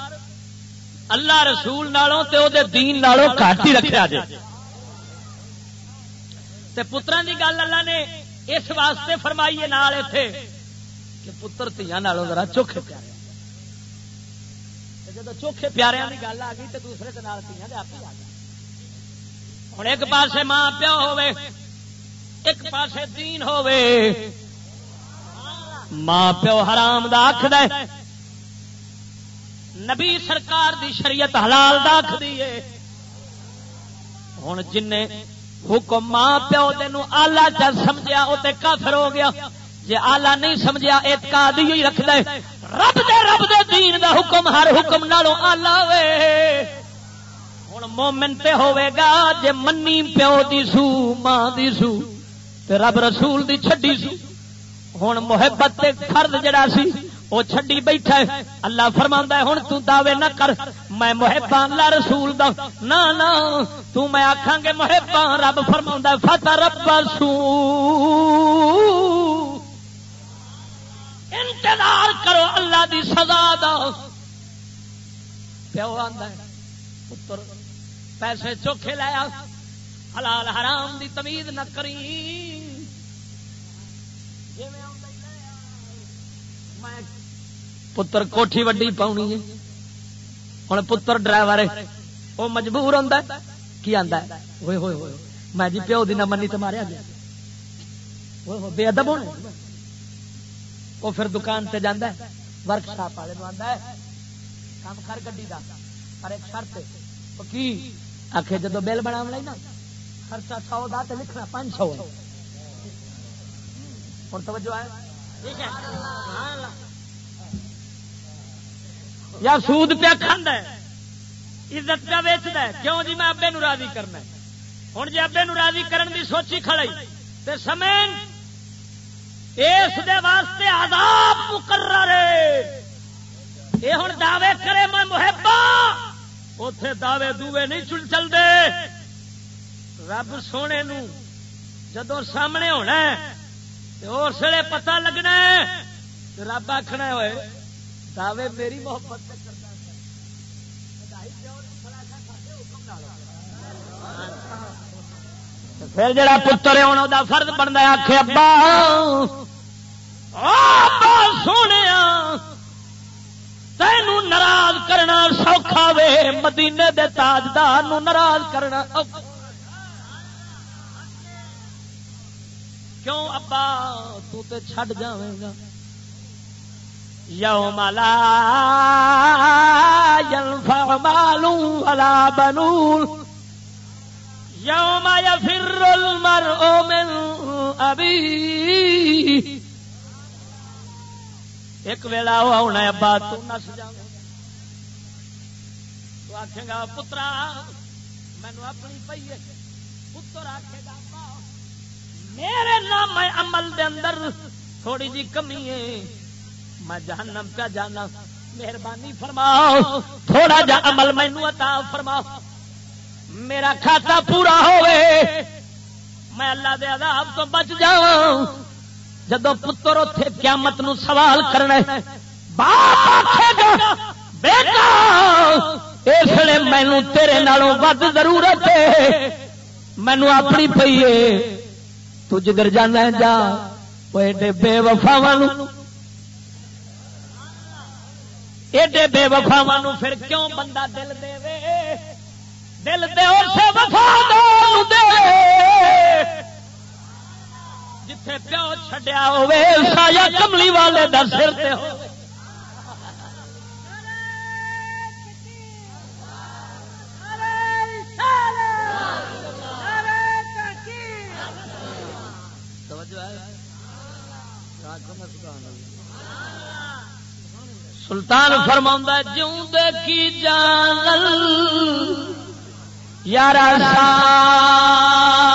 اللہ رسول نالوں تے او دے دین نالوں گھٹ ہی رکھا جائے پترا کی گل اللہ نے اس واسطے فرمائیے نال اتے کہ پتر تیاں نالوں ذرا چوکھے پیارے۔ جب چوکھے پیارے کی گل آ گئی تو دوسرے کے نال تیاں آپ ہی آ گیا ہوں ایک پاسے ماں پیو ہوے ایک پاسے دین ہوے ماں پیو حرام دا آخ دے نبی سرکار دی شریعت حلال دا آخ دیے ہوں جن حکم ماں پیو تین آلہ چا سمجھا وہ کافر ہو گیا۔ جی آلہ نہیں سمجھا اعتقاد ہی رکھ دے رب دے رب دے دین دا حکم، ہر حکم نالوں آلہ وے ہوں مومن تے ہوے گا، جے منی پیو دی سو، ماں دی سو، تے رب رسول دی چھڈی سو۔ ہوں محبت تے فرد جڑا سی وہ چھڈی بیٹھا ہے اللہ فرما ہے ہوں تو دعوے نہ کر میں محبا اللہ رسول دا نہ نہ تو میں آخان گے محبا رب فرما فتح رب سو انتظار کرو اللہ دی سزا دا پیو آدھا پتر پیسے چوکھے لایا حلال حرام دی تمیز نہ کری جی پتر کوٹھی وڈی پاؤنی ہے۔ ہوں پتر ڈرائیور وہ مجبور ہوتا کی آتا ہے؟ ہوئے ہوئے ہوئے۔ میں جی پیو دی نہ منی تو ماریا جی۔ گیا بے ادب ہونے وہ پھر دکان سے جانا ورک شاپ والے آتا ہے۔ کام کر گی کا پر ایک شرط کی؟ آخ جدو بل بنا نا، خرچہ سو دا تو لکھنا پانچ سو۔ ہوں توجہ ہے۔ یا سود پیا کھانا عزت پیا ویچد کیوں جی میں ابے راضی کرنا ہوں جی ابے راضی کرن دی سوچی کھڑائی۔ تے سمین، اس دے واسطے عذاب مقرر یہ ہوں دعوے کرے میں محبا اتے دعوے دوے نہیں چل چلتے رب سونے نو جدو سامنے ہونا اس ویلے پتا لگنا رب آخنا ہوئے دعوے میری محبت پھر جڑا پتر ہے فرد بنتا آخ ابا سونے تین ناراض کرنا سوکھا وے، مدینے دے تاجدار ناراض کرنا کیوں ابا تو تے چھڈ جاویں گا؟ یوم لا ينفع مال ولا بنون. یوم يفر المرء من ابي ایک ویلا وہ ہونا ابا تو نس جا تو آخے گا، پترا مینو اپنی پی پتر آخے میرے نام عمل دے اندر، تھوڑی جی کمی ہے۔ میں جہنم پہ جانا۔ مہربانی فرماؤ۔ تھوڑا جا عمل مینو عطا فرماؤ۔ میرا کھاتا پورا ہوئے میں اللہ دے عذاب تو بچ جاؤں۔ جدو پتر اتے قیامت نو سوال کرنا بیٹا، اس لیے مینو تیرے نالوں ود ضرورت ہے۔ مینو اپنی پی ہے۔ تو جدھر جانا جا ایڈے بے وفاوا ایڈے بے وفاوا پھر کیوں بندہ دل دے دل دے وفا دے جتھے پیو چڈیا ہوے سایا کملی والے در سر ہو سلطان فرما جوں کی جان یار سا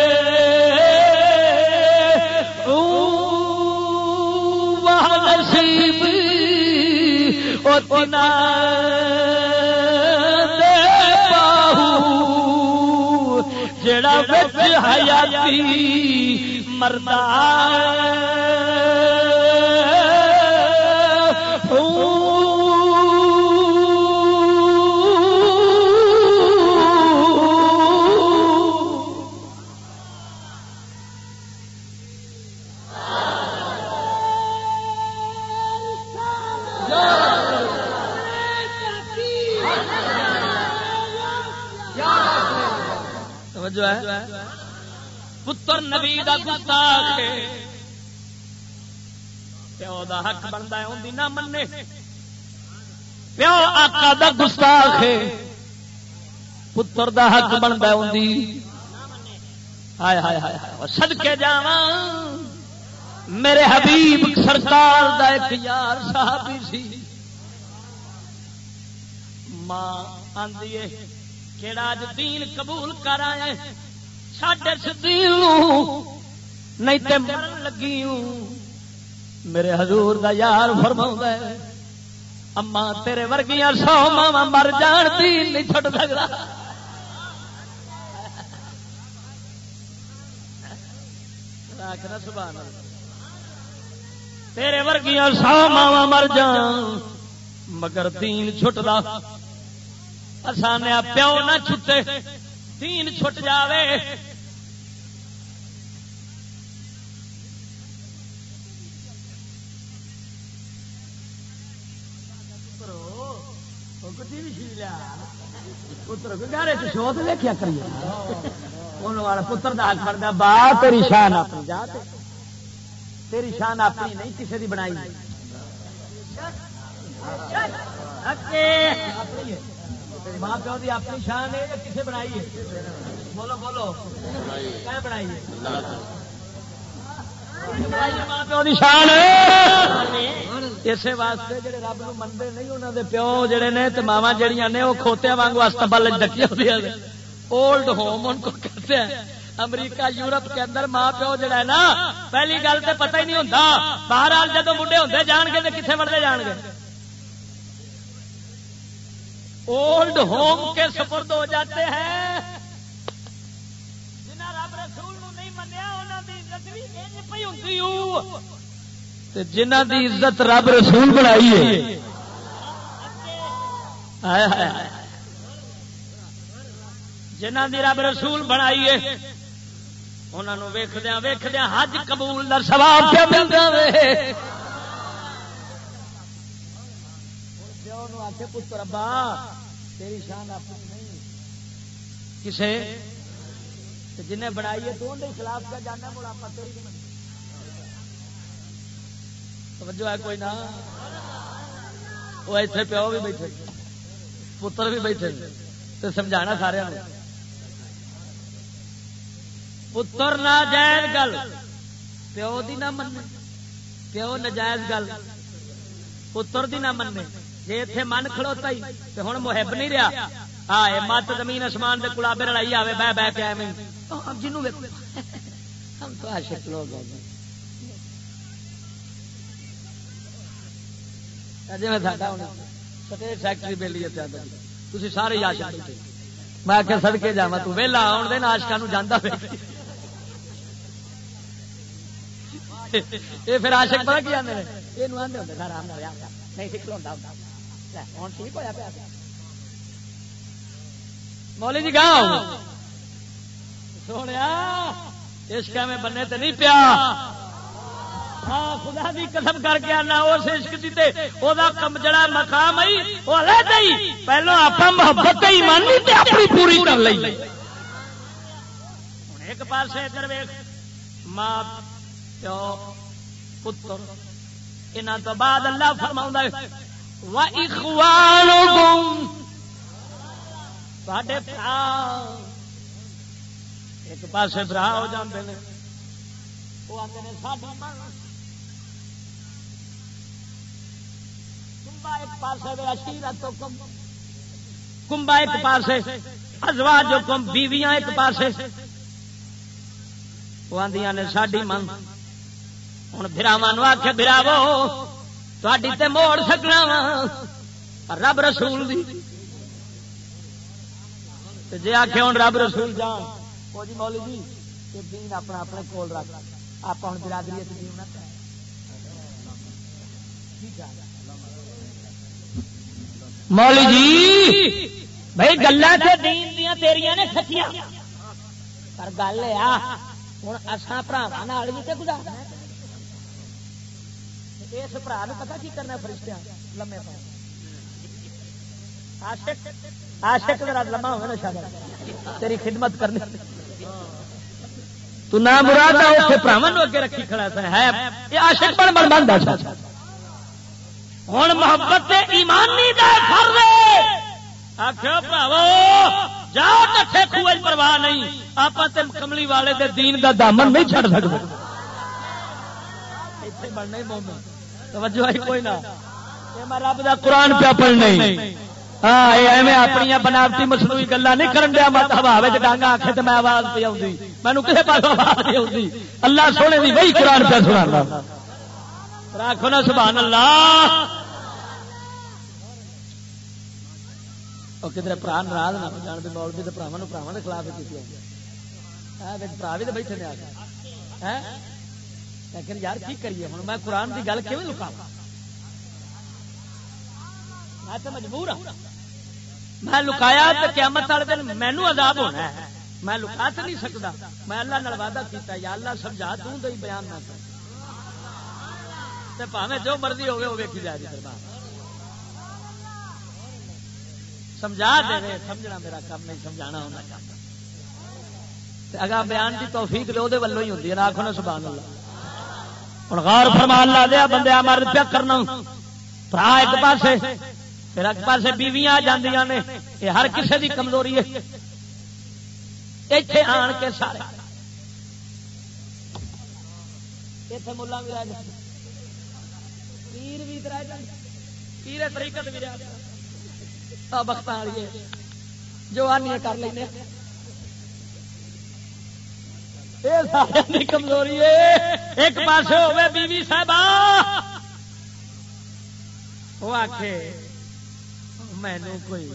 اتنا جڑا بچ حیاتی مردار پتر نبی کا گستاخ پیو دا حق بنتا ہے ان نہ مننے پیو آقا دا گستاخ پتر دا حق بنتا ہے ان ہائے ہائے ہائے سد کے جا میرے حبیب سرکار دا ایک یار صحابی سی۔ ماں آندی کہڑا اج دین قبول کر آئے ساڈے نہیں تے مرن لگی میرے حضور دا یار فرما اما تیرے ورگیاں سو ماوا مر جان دین نہیں چھٹ سکتا تیرے ورگیاں سو ماوا مر جان مگر تین چھٹ دا پیو نہ چھٹے دین چھٹ جاوے پتر با تیری شان اپنی جا تیری شان اپنی نہیں کسی کی بنائی ماں پیو کی اپنی شان ہے کسے بنائی ہے بولو بولو بنائی ماں پیو کی اسی واسطے جڑے رب نو منگے نہیں انہوں دے پیو جڑے نے تو ماوا جہیا نے وہ کھوتیا وانگو استبل ڈکی ہوتی اولڈ ہوم ان کو کہتے ہیں امریکہ یورپ کے اندر ماں پیو جڑا ہے نا پہلی گل تو پتہ ہی نہیں ہوتا بہرحال جب بڑھے ہوتے جان گے تو کتنے بڑھتے جان گے اولڈ ہوم کے سپرد ہو جاتے ہیں جنہ دی عزت رب رسول بنائی ہے. جنہ دی رب رسول بنائی ہے انہوں ویخدیا ویخدیا حج قبول کا سواب کیا ملتا پتر ابا تیری شان اپنی نہیں. کسے؟ جنہیں بنائی ہے تو ان خلاف کیا جانا مڑا تیری توجہ ہے کوئی نہ وہ ایتھے پیو بھی بیٹھے، پتر بھی بیٹھے تو سمجھانا سارے پتر نہ جائز گل، پیو دی نہ من پیو نجائز گل۔ پتر دی نہ من جی اتنے من کھڑوتا ہی تو ہوں محب نہیں رہا آئے، مت زمین آسمان کے کلابے لڑائی آئے بہ بہ کے ایویں ہاں، جنوب ہم تو عاشق لوگ ہیں۔ جی فیکٹری تھی سارے میں آ سڑکے جا تو ویلا آن دن آشکا جانا یہ پھر آشک پتا کی آدھے یہ آدھے ہوتے سر آم نہیں سکھلا ہوں ٹھیک ہوا پیا مولی جی گاؤں سونے عشق میں بننے تو نہیں پیا ہاں، خدا دی قسم کر کے آنا اس عشق دی تے او دا کم جڑا مقام ہے او علیحدہ ہی پہلو اپا محبت ایمانی تے اپنی پوری کر لئی۔ ہن ایک پاسے ادھر ویکھ ماں پیو پتر انہاں تو بعد اللہ فرماوندا ہے وا اخوانکم بھرا ایک پاسے بھرا ہو جاندے نے۔ وہ آتے ہیں ساڈا ایک پاسے کمبا ایک پاسے ازوا جو کم، بیویاں ایک پاسے۔ وہ نے ساڈی من ہوں براوا نو آخ براو تھی تے موڑ سکنا وا۔ رب رسول دی۔ جی آخ ہوں رب رسول جان۔ وہ جی مولی جی دین اپنا اپنے کول رکھ۔ آپ ہوں برادری ٹھیک ہے۔ مولی جی بھائی گلا تیریا نے سچیاں۔ پر گل آ ہوں اصا برا بھی تو گزار اس برا پتا کی کرنا فرشتہ لمے آشک میرا لما ہو نا تیری خدمت کرنی۔ تو نہ مراد براہن اگے رکھی کھڑا ہے۔ یہ آشک بن بن بن دس ہوں محبت ایمانی آخر جاؤ کٹھے خوج پرواہ نہیں آپ کملی والے دے دین دا دامن نہیں چڑ سکتے توجہ آئی کوئی نہ۔ میں رب دا قرآن پیا پڑھنا ہاں ایویں اپنی بناوٹی مصنوعی گلا نہیں کرن دیا مت ہوا ڈانگا آخے تو میں آواز پہ آؤں مینو کسی پاس آواز نہیں آؤں اللہ سونے کی وہی قرآن پہ سنا راکھو نا سبحان اللہ۔ وہ کدھر برا ناراض نہ جان بھی مول بھی تو براوا براوا کے خلاف کی برا بھی تو بیٹھے نے آ لیکن یار کی کریے؟ ہوں میں قرآن کی گل کیون لکا میں تو مجبور ہوں میں لکایا تو قیامت والے دن مینو عذاب ہونا ہے۔ میں لکا تو نہیں سکتا میں اللہ نال وعدہ کیتا یا اللہ سمجھا توں تو بیان نہ کر۔ پاوے جو مرضی ہوگی وہ ویکھی جائے پھر بات سمجھا دے سمجھنا میرا کام نہیں، سمجھانا ہونا چاہتا اگا بیان کی توفیق لے وہ ہی ہوتی ہے آخو نا سبحان اللہ۔ ہوں غور فرما لا دیا بندے مرد پیا کرنا۔ برا ایک پاسے، پھر ایک پاسے بیویاں آ جاندیاں نے۔ یہ ہر کسی کی کمزوری ہے۔ اتنے آن کے سارے۔ اتنے ملا بھی رہ جائے پیر بھی رہ جائے پیر طریقت بھی رہ جائے بخت والی جو آنی کر لیں کمزوری ہے۔ ایک پاس ہوئے بیوی صاحب وہ آخ مینو کوئی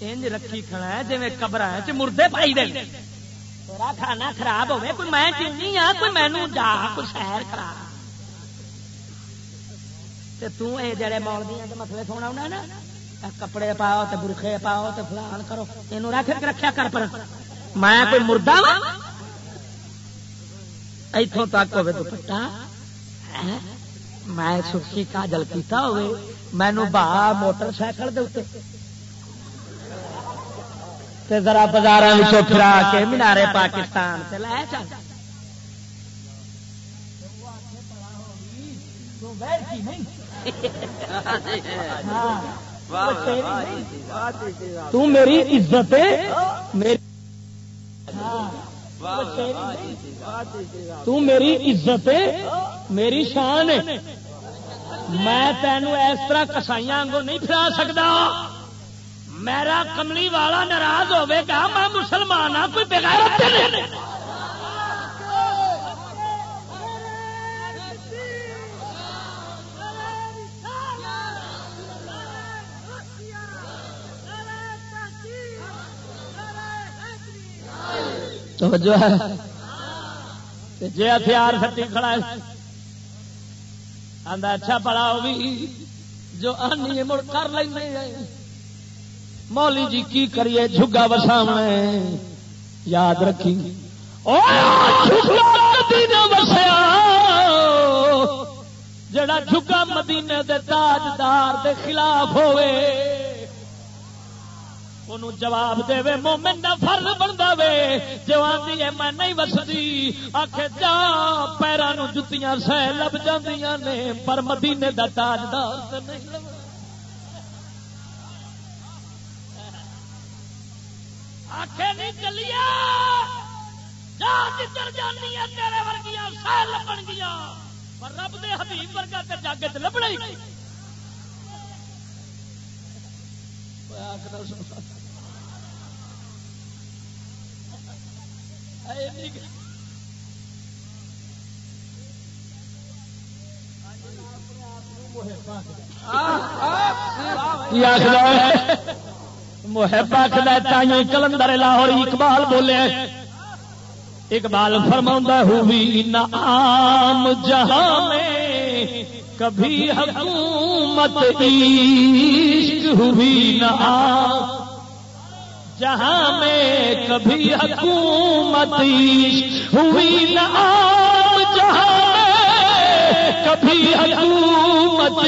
تج رکھی کھڑا ہے جی قبر مردے پائی دے۔ تیرا کھانا خراب ہوے کوئی میں چنی ہاں کوئی مینو جا، کوئی سیر خراب۔ جڑے مولدیاں کے مسئلے سونا ہونا نا کپڑے پاؤ تے برخے پاؤ تے فلان کرو یہ رکھ کے رکھا کر پر۔ میں کوئی مردہ وا اتوں تک ہوے دوپٹا ہاں؟ میں سکی کاجل کیتا ہوئے مینو با موٹر سائیکل ذرا بازار پھرا کے مینارے پاکستان سے لے چل۔ نہیں۔ میری عزت میری عزت میری شان میں تینوں اس طرح کسائیاں آنگوں نہیں پھرا سکتا۔ میرا کملی والا ناراض ہوے گا، میں مسلمان ہوں کوئی بغیر جو ہے۔ جی ہتھیار سٹی کھڑا ہے۔ آدھا اچھا پڑا وہ بھی۔ جو آنی مڑ کر لیں مولی جی کی کریے جھگا وساونا یاد رکھی۔ وسیا۔ جڑا جھگا مدینے دے تاجدار دے خلاف ہوئے۔ جواب دے وے، مومن کا فرض بنتا وے۔ جو ہے، میں نہیں وسدی۔ آخ جا پیروں جتیاں سہ لب جاندیاں نے، پر مدینے دا تاجدار نہیں آخے نہیں چلیا۔ جا جدھر جانی ہے تیرے ورگیاں سہ لبن گیا۔ پر رب دے حبیب ورگا تے جاگے تے لبنا ہی۔ محب آخر کلندر لاہور اقبال بولے اقبال فرما ہوئی نام جہاں میں کبھی حکومت عشق ہوئی نہ جہاں میں کبھی حکومت ہوئی نہ جہاں کبھی حکومت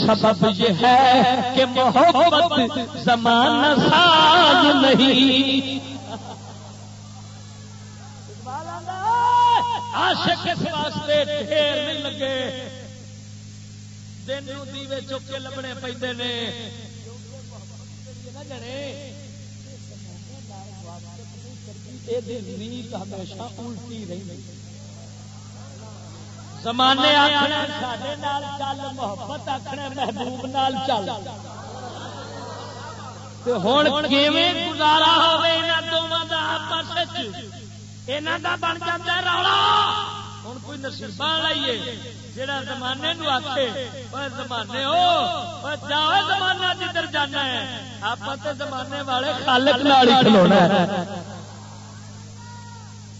سبب یہ ہے کہ محبت زمانہ ساز نہیں۔ عاشق اس واسطے ڈھیر نہیں لگے۔ دن دیوے چک لبنے پہ یہ نیت ہمیشہ الٹی رہی زمانے آخر چل، محبت آخر محبوب نال چل۔ ہوں گزارا ہوپس یہاں بن جاتا رولا ہوں کوئی نصیب لائیے جہاں زمانے آخے زمانے ہو جاؤ، زمانہ جدھر جانا ہے۔ آپ تو زمانے والے خالق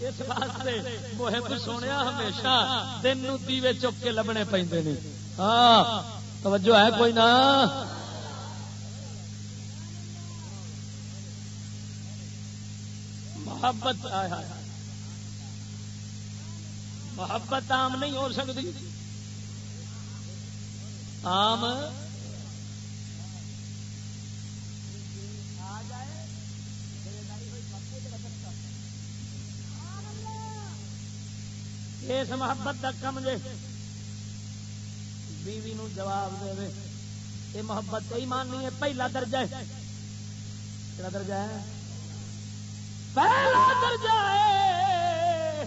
اس واسطے محب سونے ہمیشہ دن دیوے چک کے لبنے پہ ہاں توجہ ہے کوئی نہ محبت آیا محبت عام نہیں ہو سکتی۔ عام اس محبت کا کم جے۔ بیوی نو جواب دے یہ محبت ایمان نہیں ہے پہلا درجہ ہے۔ کہڑا درجہ ہے؟ پہلا درجہ ہے۔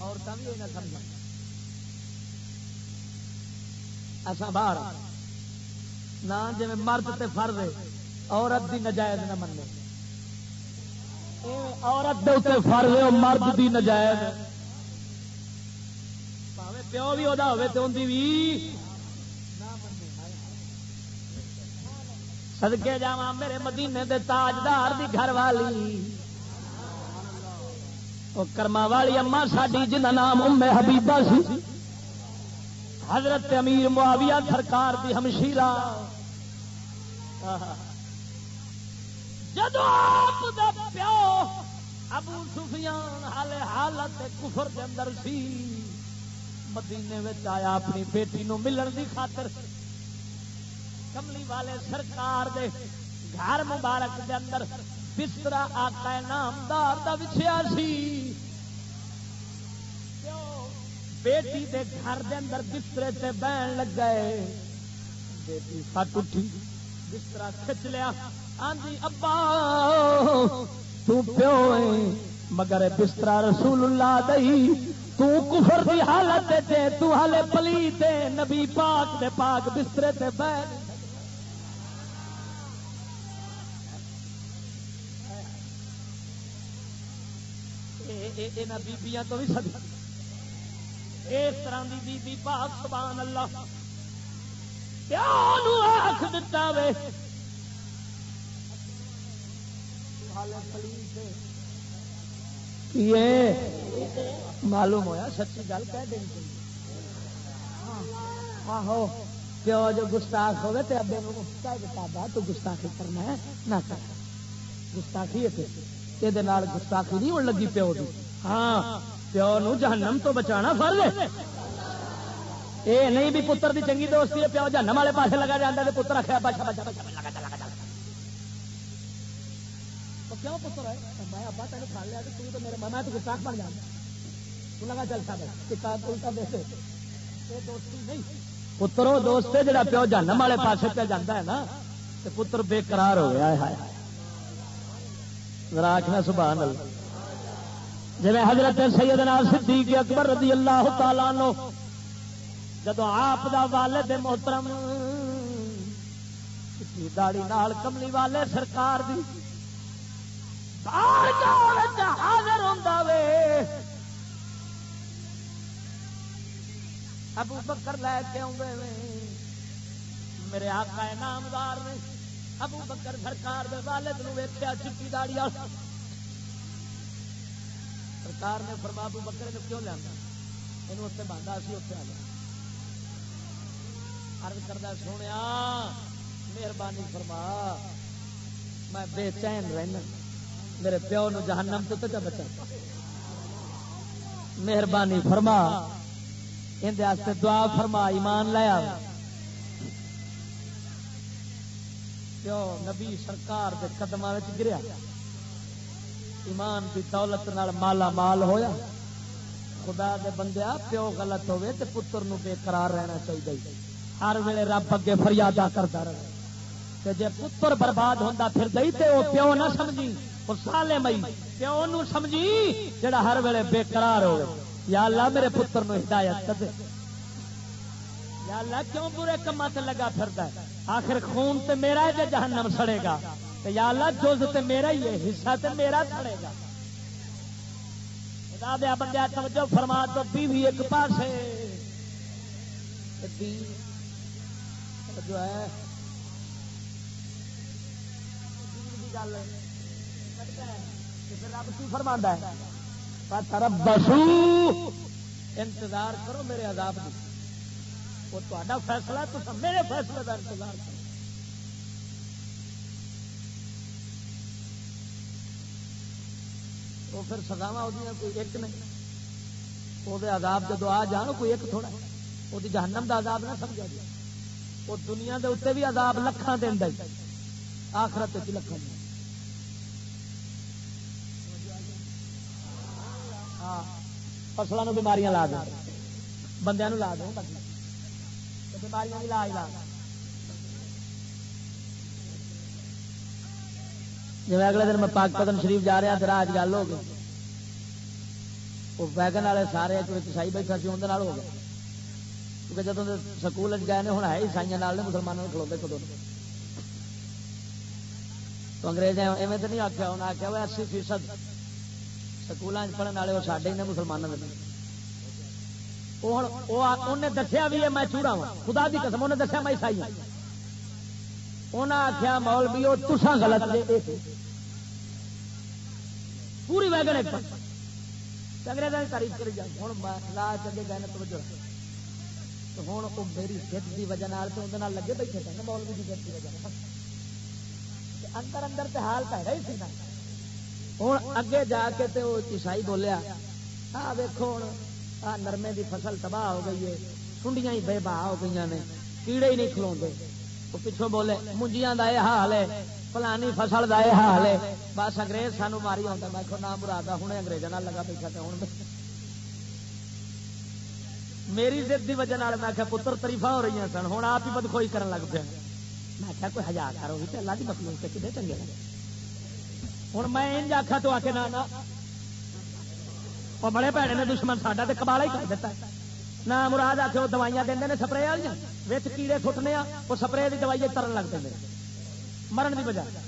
عورتیں بھی نہ سمجھ ایسا باہر نہ جی مرد تے فرض ہے، عورت دی نجائز نہ مننے۔ عورت دے اتنے فرض ہے مرد دی نجائز پیو بھی وہ ہوے بھی سدکے جا میرے مدینے دے تاجدار دی گھر والی۔ وہ کرما والی اما ساڈی جنہ نام ام حبیبہ سی۔ حضرت امیر معاویہ سرکار دی ہمشیرہ۔ جدو آپ دا پیو ابو سفیان حال حالت کفر کے اندر سی، مدینے میں آیا اپنی بیٹی نو ملن دی خاطر۔ کملی والے سرکار دے گھر مبارک دے اندر بسترا آتا نامدار دا بچھیا سی۔ بیٹی دے گھر دے اندر بسترے تے بہن لگ گئے۔ بیٹی فٹ اٹھی، بسترا کھچ لیا۔ آندی ابا، تو پیو مگر بسترا رسول اللہ دئی، تو کفر دی حالت تے، تو حالے پلی تے، نبی پاک دے پاک بسترے تے بیٹھ۔ بیبیاں تو بھی سد اس طرح کی بی بی پاک، سبحان اللہ۔ آخ دتا وے۔ یہ معلوم ہویا، سچی گل کہہ دیں ہاں، آہو، پیو جو گستاخ ہوگی تو ابے کتابا تو گستاخی کرنا ہے، نہ کر۔ گستاخی یہ گستاخی نہیں ہونے لگی پیو کی ہاں پیو نو جہنم تو بچانا فرض ہے۔ اے نہیں بھی پتر دی چنگی دوستی ہے، پیو جہنم والے پاسے لگا جاتا ہے، پتر آخر بچا بچا بچا لگا چلا کیوں پتر ہے؟ میں ابا تین کھا لیا تو میرے میں تو گستاخ بن جانا تو لگا چل سکتا کتاب الٹا ویسے پترو دوست جا پیو جانم والے پاس پہ جانا ہے نا تو پتر بے قرار ہو گیا ہے راکھنا سبحان اللہ۔ جی حضرت سیدنا صدیق اکبر رضی اللہ تعالی نو جب آپ دا والد محترم داڑی نال کملی والے سرکار دی حاضر ہوں ابو بکر لے کے آدھے میرے آقا نامدار نے ابو بکر سرکار دے والد نو ویخیا چٹی داڑی سرکار نے فرما ابو بکر نے کیوں لیا یہ اتنے باندھا سی، اتنے آ گیا ارد کردہ سونے مہربانی فرما، میں بے چین رہنا۔ میرے پیو نو جہنم تو چا بچا۔ مہربانی فرما۔ اندر دعا فرما، ایمان لیا پیو نبی سرکار کے قدم گریا۔ ایمان کی دولت نال مالا مال ہویا۔ خدا دے بندیا پیو غلط ہوے تے پتر نو بے قرار رہنا چاہیے۔ ہر ویلے رب اگے فریادہ کرتا رہے۔ تے جے پتر برباد ہوندا پھر دئی تے او پیو نہ سمجھی۔ او سالے مئی پیو نو سمجھی جڑا ہر ویلے بے قرار ہوے یا اللہ میرے پتر نو ہدایت کر دے۔ یا اللہ کیوں برے کما تے لگا پھردا ہے؟ آخر خون تے میرا ہے جہنم سڑے گا۔ تے یا اللہ جوز تے میرا ہی ہے، حصہ تے میرا سڑے گا۔ خدا دیا بندیا توجہ فرما تو بیوی ایک پاس ہے۔ جو ہے۔ ہے۔ انتظار کرو میرے عذاب وہ فیصلہ تو میرے فیصلے کا انتظار کرو۔ پھر سزاوا وہ کوئی ایک نہیں۔ وہ جدو آ جان، کوئی ایک تھوڑا وہ جہنم کا آداب نہ سمجھا جائے۔ وہ دنیا دے اتنے بھی عذاب لکھان دینا آخرت لکھا دینا ہاں، فصلوں بیماریاں لا دیں بندے لا دیں بیماریاں بھی لا لا جی اگلے دن میں پاک پتن شریف جا رہا تھا آج گل ہو گئی۔ وہ ویگن والے سارے عیسائی بیٹھا سی، اندر ہو گیا کیونکہ جب سکول گئے ہوں ہے عیسائی مسلمانوں کھلوتے کدو تو انگریز ایویں تو نہیں آخیا انہیں آخیا وہ اسی فیصد سکول پڑھنے والے وہ سارے نے مسلمانوں انہیں دسیا بھی میں چوڑا وا خدا کی قسم انہیں دسیا میں عیسائی ہوں انہیں آخیا مول بھی وہ تسا گلت پوری ویگن انگریزوں کی تاریف کری جائے ہوں لا چلے گئے توجہ تو ہوں وہ میری ضد کی وجہ تو اندر لگے بیٹھے سن مولوی کی کی وجہ اندر اندر تو حال پیدا ہی سی نا ہوں اگے جا کے تو عیسائی بولیا آ ویکو ہوں آ نرمے کی فصل تباہ ہو گئی ہے سنڈیاں ہی بے باہ ہو گئی نے کیڑے ہی نہیں کھلو وہ پچھوں بولے منجیاں کا یہ حال ہے فلانی فصل کا یہ حال ہے بس انگریز سانو ماری آتا میں نام مراد ہوں اگریزوں لگا بیٹھا ہوں میری ضد کی وجہ میں آخیا پتر تریفا ہو رہی سن ہوں آپ ہی بدخوئی کرن لگ پیا میں کیا کوئی ہزار کرو گی اللہ کی مخلوق سے کتنے چنگے لگے ہوں میں آخا تو آ کے نہ وہ بڑے بھڑے نے دشمن ساڈا تو کبالا ہی کر دیتا ہے نہ مراد آ کے وہ دوائیاں دیں دے سپرے والی وچ کیڑے سٹنے وہ سپرے کی دوائی ترن لگ پہ مرن کی بجائے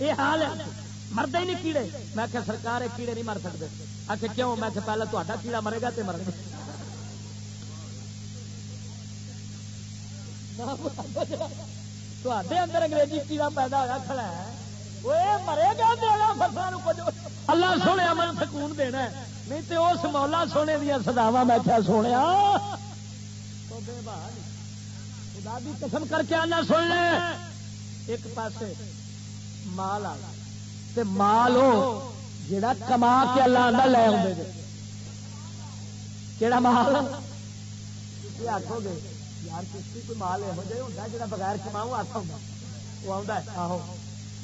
یہ حال ہے مرد ہی نہیں کیڑے میں کہ سرکار کیڑے نہیں مر سکتے آخر کیوں میں کہ پہلے تا کیڑا مرے گا تو مرے گا اندر انگریزی کیڑا پیدا ہوا کھڑا ہے مرے گا اللہ سونے من سکون دینا نہیں تو اس مولا سونے دیا سداوا میں کیا سونے خدا بھی قسم کر کے آنا سن لے ایک پاس مال آ مال ہو جڑا کما کے اللہ لے آؤں کہڑا مال آخو گے یار کسی کوئی مال یہو جہ ہوتا جا بغیر کماؤ آتا ہوں وہ آتا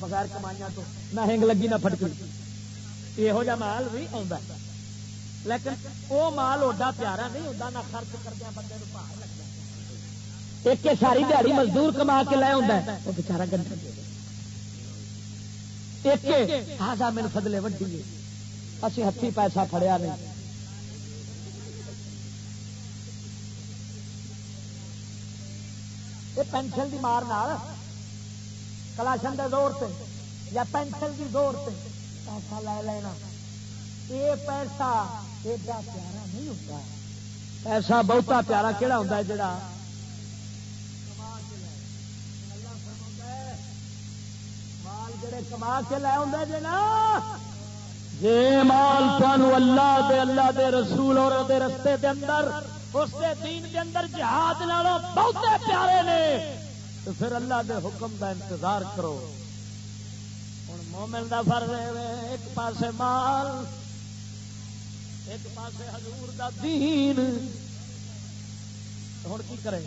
بغیر کمائیاں تو نہ ہنگ لگی نہ فٹکی یہو جہ مال بھی آتا لیکن وہ مال اوڈا پیارا نہیں ہوتا نہ خرچ کردیا بندے باہر لگتا ایک ساری دیہی مزدور کما کے لے آتا ہے وہ بچارا گندا ایک آدھا میرے فضلے وڈی اسی ہاتھی پیسہ کھڑیا نہیں۔ یہ پینشن کی مار کلاشن کے زور سے یا پینشن کی زور سے پیسہ لے لینا۔ یہ پیسہ ایڈا پیارا نہیں ہوتا۔ پیسہ بہتا پیارا کہڑا ہوتا ہے جڑا مال جڑے کما کے لے آ جی نا جی مال تمہوں اللہ دے اللہ دے رسول اور دے رستے دے اندر، اس دے دین دے اندر جہاد لالو بہتے پیارے نے۔ تو پھر اللہ دے حکم دا انتظار کرو۔ ہوں مومن دا فرض ایک پاسے مال، ایک پاسے حضور دا دین۔ ہوں کی کرے؟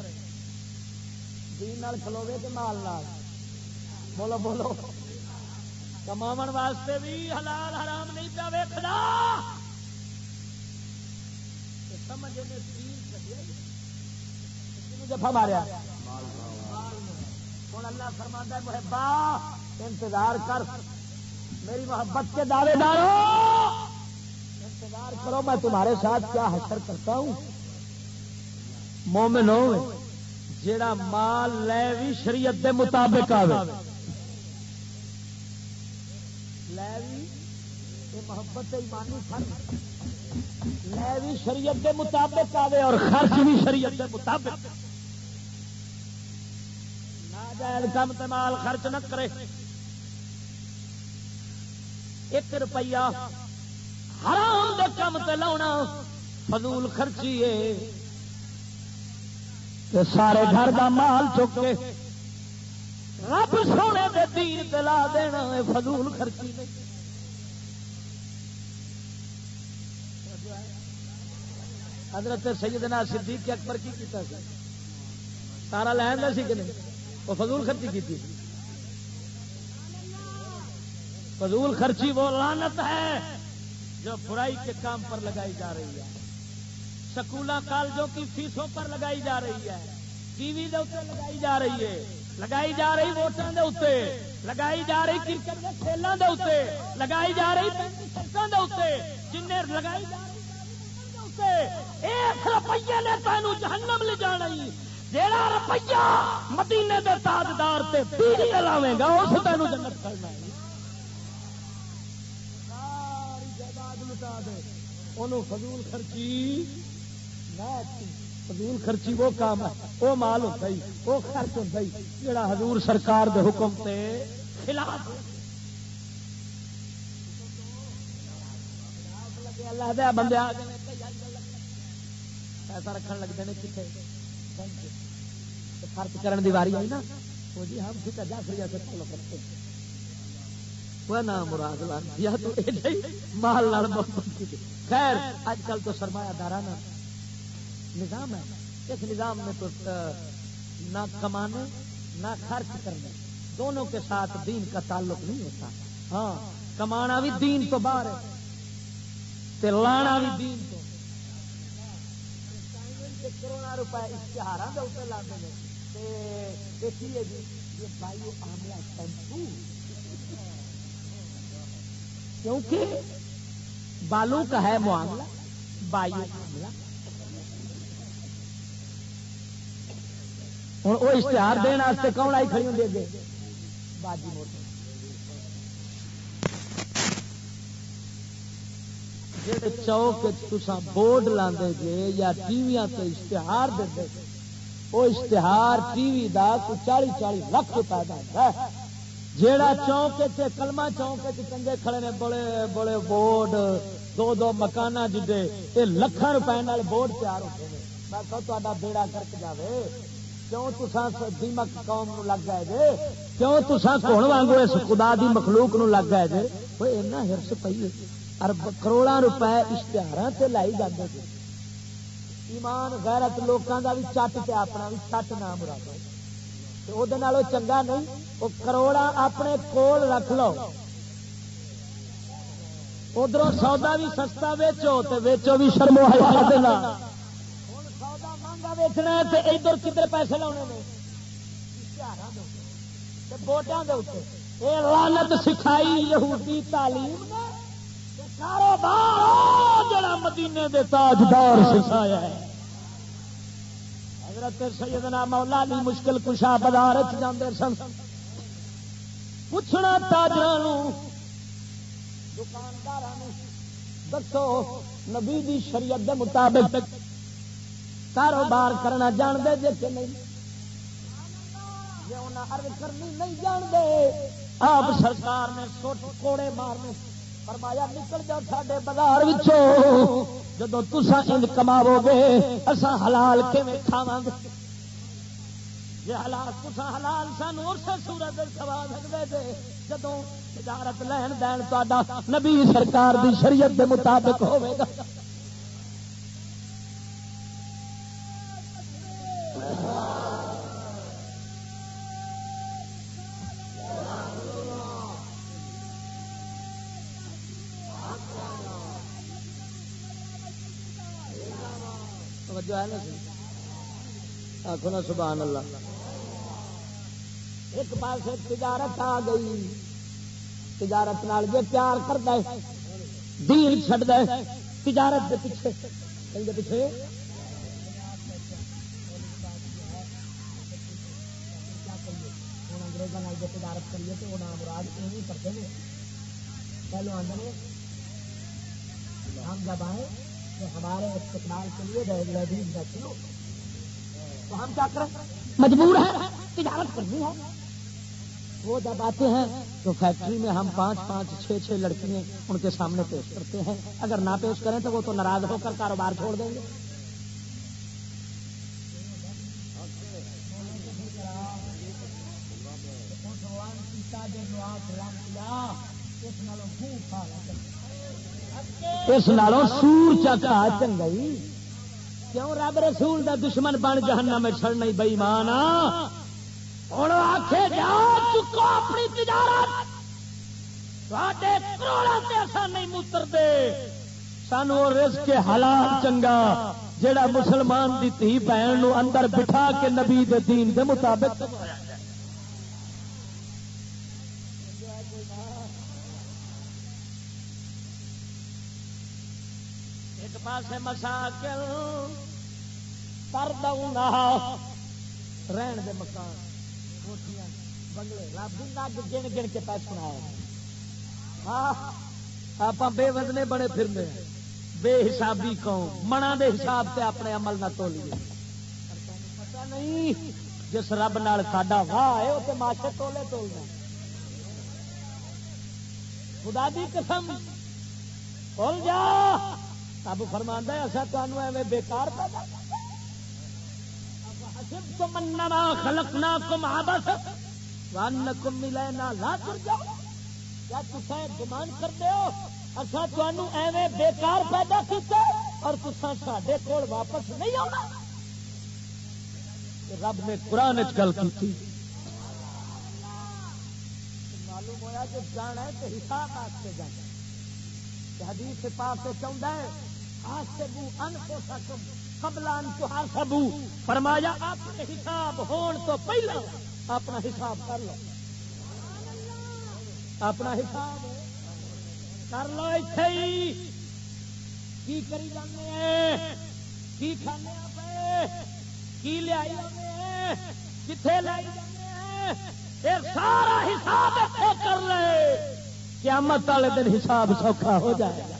دین نال کھلوے کہ مال نال۔ بولو بولو۔ کما واسطے بھی حلال حرام نہیں پیا ویکنا سمجھ جفا ماریا؟ ہوں اللہ فرما محبا، انتظار کر۔ میری محبت کے دعوے دارو انتظار کرو، میں تمہارے ساتھ کیا حشر کرتا ہوں؟ مومن ہو جڑا مال لے بھی شریعت دے مطابق آئے لے بھی محبت ایمانی لے بھی شریعت دے مطابق آئے اور خرچ بھی شریعت دے مطابق۔ ناجائز کم تے مال خرچ نہ کرے۔ ایک روپیہ حرام دے کم تے لاؤنا فضول خرچی ہے۔ تے سارے گھر دا مال چک کے رب سونے دے دین تے لا دینا اے فضول خرچی۔ نہیں حضرت سیدنا صدیق اکبر کی کیتا سی؟ سارا لہن سی کہ نہیں؟ وہ فضول خرچی کی تھی۔ فضول خرچی وہ لانت ہے جو برائی کے کام پر لگائی جا رہی ہے۔ سکولوں کالجوں کی فیسوں پر لگائی جا رہی ہے۔ ٹی وی لگائی جا رہی ہے۔ لگائی جا رہی ووٹوں کے اتنے لگائی جا رہی کرکٹ کے کھیلوں کے اتنے لگائی جا رہی سڑکوں کے اتنے جن لگائی جا رہی اس روپیے نے تینوں جہنم لے جانا جیڑا روپیہ مدینے دے تاجدار تے پیڑی لاوے گا، اس تینوں جنت کرنا ہے۔ فضول خرچی فضول خرچی وہ کام ہے، وہ مال ہوتا ہی، وہ خرچ ہوتا ہی۔ جڑا حضور سرکار دے حکم تے خلاف اللہ دیا بندے پیسہ رکھن لگتے ہیں کتنے خرچ کرنے کی واری آئی نا؟ وہ جی ہم جی ٹھیک ہے جا فری سے فالو کرتے وہ نام مراد لان تو مال لڑ بہت خیر اج کل تو سرمایہ دارا نظام ہے۔ اس نظام میں تو نہ کمانے نہ خرچ کرنے دونوں کے ساتھ دین کا تعلق نہیں ہوتا۔ ہاں کمانا بھی دین تو باہر ہے۔ لانا بھی دین تو۔ کروڑا روپئے اشتہار دیکھیے جی یہ بایو آملہ ٹیمپو کیونکہ بالوں کا ہے معاملہ بایو معاملہ ہوں، وہ اشتہار دن کون آئی کھڑی ہوں گے باجی موٹر چوک تسا بورڈ لاندے جے یا ٹی وی اشتہار دے وہ اشتہار ٹی وی دا کو چالی چالی لکھ پیدا ہوتا ہے۔ جیڑا چوک کلما چوک چنگے کھڑے نے، بڑے بڑے بورڈ، دو دو مکان جڈے یہ لکھان روپئے بورڈ تیار ہوتے ہیں میں کہ بیڑا کرک جائے کیوں تسا دیمک قوم نو لگ گئے جے؟ کیوں تسا کون وانگو اس خدا دی مخلوق نو لگ گئے جے؟ وہ اینا ہرس پئی ہے۔ ارب کروڑا روپے اشتہار سے لائی جاتے تھے ایمان غیرت لوگوں کا بھی چٹ تے اپنا بھی چٹ نام مراد وہ چنگا نہیں وہ کروڑا اپنے کول رکھ لو۔ ادھر سودا بھی سستا ویچو تو ویچو بھی شرمو دینا ویچنا ہے ادھر کدھر پیسے لاؤنے بوٹان یہ لانت سکھائی یہودی تعلیم نے۔ کاروبار جڑا مدینے دے تاجدار سکھایا ہے۔ حضرت سیدنا مولا علی مشکل کشا بازار جاندے سن۔ پوچھنا تاجر دکاندار دسو نبی دی شریعت دے مطابق کاروبار کرنا جانتے جی کہ نہیں؟ جی انہیں ارد کرنی نہیں جانتے، آپ سرکار نے سوٹ کوڑے مارنے۔ فرمایا، نکل جا ساڈے بازار جب تسا ان کماو گے اصا حلال کھاوا گے جی حلال تسا حلال سان اسے سورت کھوا سکتے تھے جب تجارت لین دین تا نبی سرکار دی شریعت دے مطابق ہوے گا۔ توجہ ہے نا آخو نا سبحان اللہ۔ ایک پاس تجارت آ گئی۔ تجارت نال جی پیار کرتا ہے، دین چڈ دے تجارت کے پیچھے۔ پیچھے تجارت کریے تو وہ نام مراد یہ کرتے ہیں پہلو آدھے ہم جب آئے ہمارے استقبال کے لیے تو ہم کیا کریں؟ مجبور ہیں، تجارت کرنی ہے وہ جب آتے ہیں تو فیکٹری میں ہم پانچ پانچ چھ چھ لڑکیاں ان کے سامنے پیش کرتے ہیں۔ اگر نہ پیش کریں تو وہ تو ناراض ہو کر کاروبار چھوڑ دیں گے۔ اس نالوں سور چکا چنگئی کیوں رب رسول دا دشمن بن جہنم میں چڑنا بئیمان ہوں آخے جا چکو اپنی تجارت۔ کروڑوں سے نہیں مترتے سانو رس کے حالات چنگا جڑا مسلمان دی تھی بہن اندر بٹھا کے نبی دے دین دے مطابق۔ ایک پاس مساکل پر دوں رہن دے مکان کوٹیاں بنگلے۔ رب نگ گن گن کے پیسے ہاں آپ بے وزنے بڑے پھرنے بے حسابی قوم، منا دے حساب سے اپنے عمل نہ تو لیے پتا نہیں، جس رب نال ساڈا واہ ہے وہ ماچے تولے تولنا خدا دی قسم بول جا۔ رب فرما ہے اصا ایویں بےکار پیدا تم انما خلقناکم عبث وانکم ملینا لا ترجعون۔ کیا تصا گمان کرتے ہو؟ اچھا تمہوں ایویں بےکار پیدا کیا اور تصا سڈے کول واپس نہیں آنا رب نے قرآن گل کی معلوم ہوا کہ جانا ہے تو حساب آستے جانا حدیث پاس سے چاہتا ہے آج سے بو ان کو سکم فرمایا، اپنے حساب ہون تو پہلا اپنا حساب کر لو۔ اپنا حساب کر لو اتے کی کری جانے کی کھانے پہ کی لیا کتنے لائی جانے سارا حساب کر لے۔ قیامت والے دن حساب سوکھا ہو جائے گا۔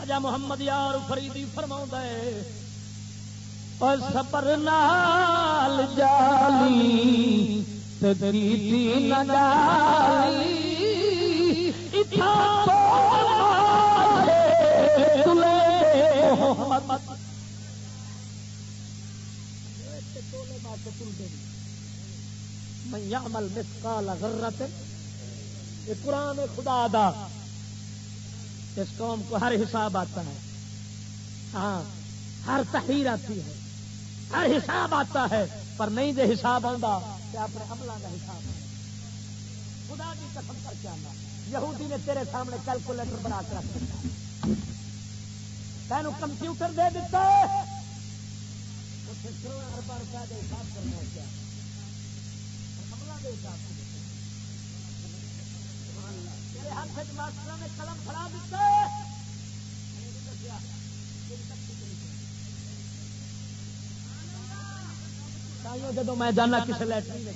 خاجا محمد یار فریدی فرما ہے، اور سبر نال جالی تدریتی نالی میں عمل مسکال غرت قرآن خدا دا اس قوم کو ہر حساب آتا ہے۔ ہاں ہر تحریر آتی ہے۔ ہر حساب آتا ہے، پر نہیں دے حساب آتا اپنے عملوں کا حساب خدا کی قسم کر کے آنا۔ یہودی نے تیرے سامنے کیلکولیٹر بنا کے رکھ دیا تینوں کمپیوٹر دے دیتا ہے اسے کروڑ اربا روپئے کا حساب کرنا کیا تیرے ہاتھ ماسٹر نے قلم پڑا دیتا جب میں جانا کسی لٹرین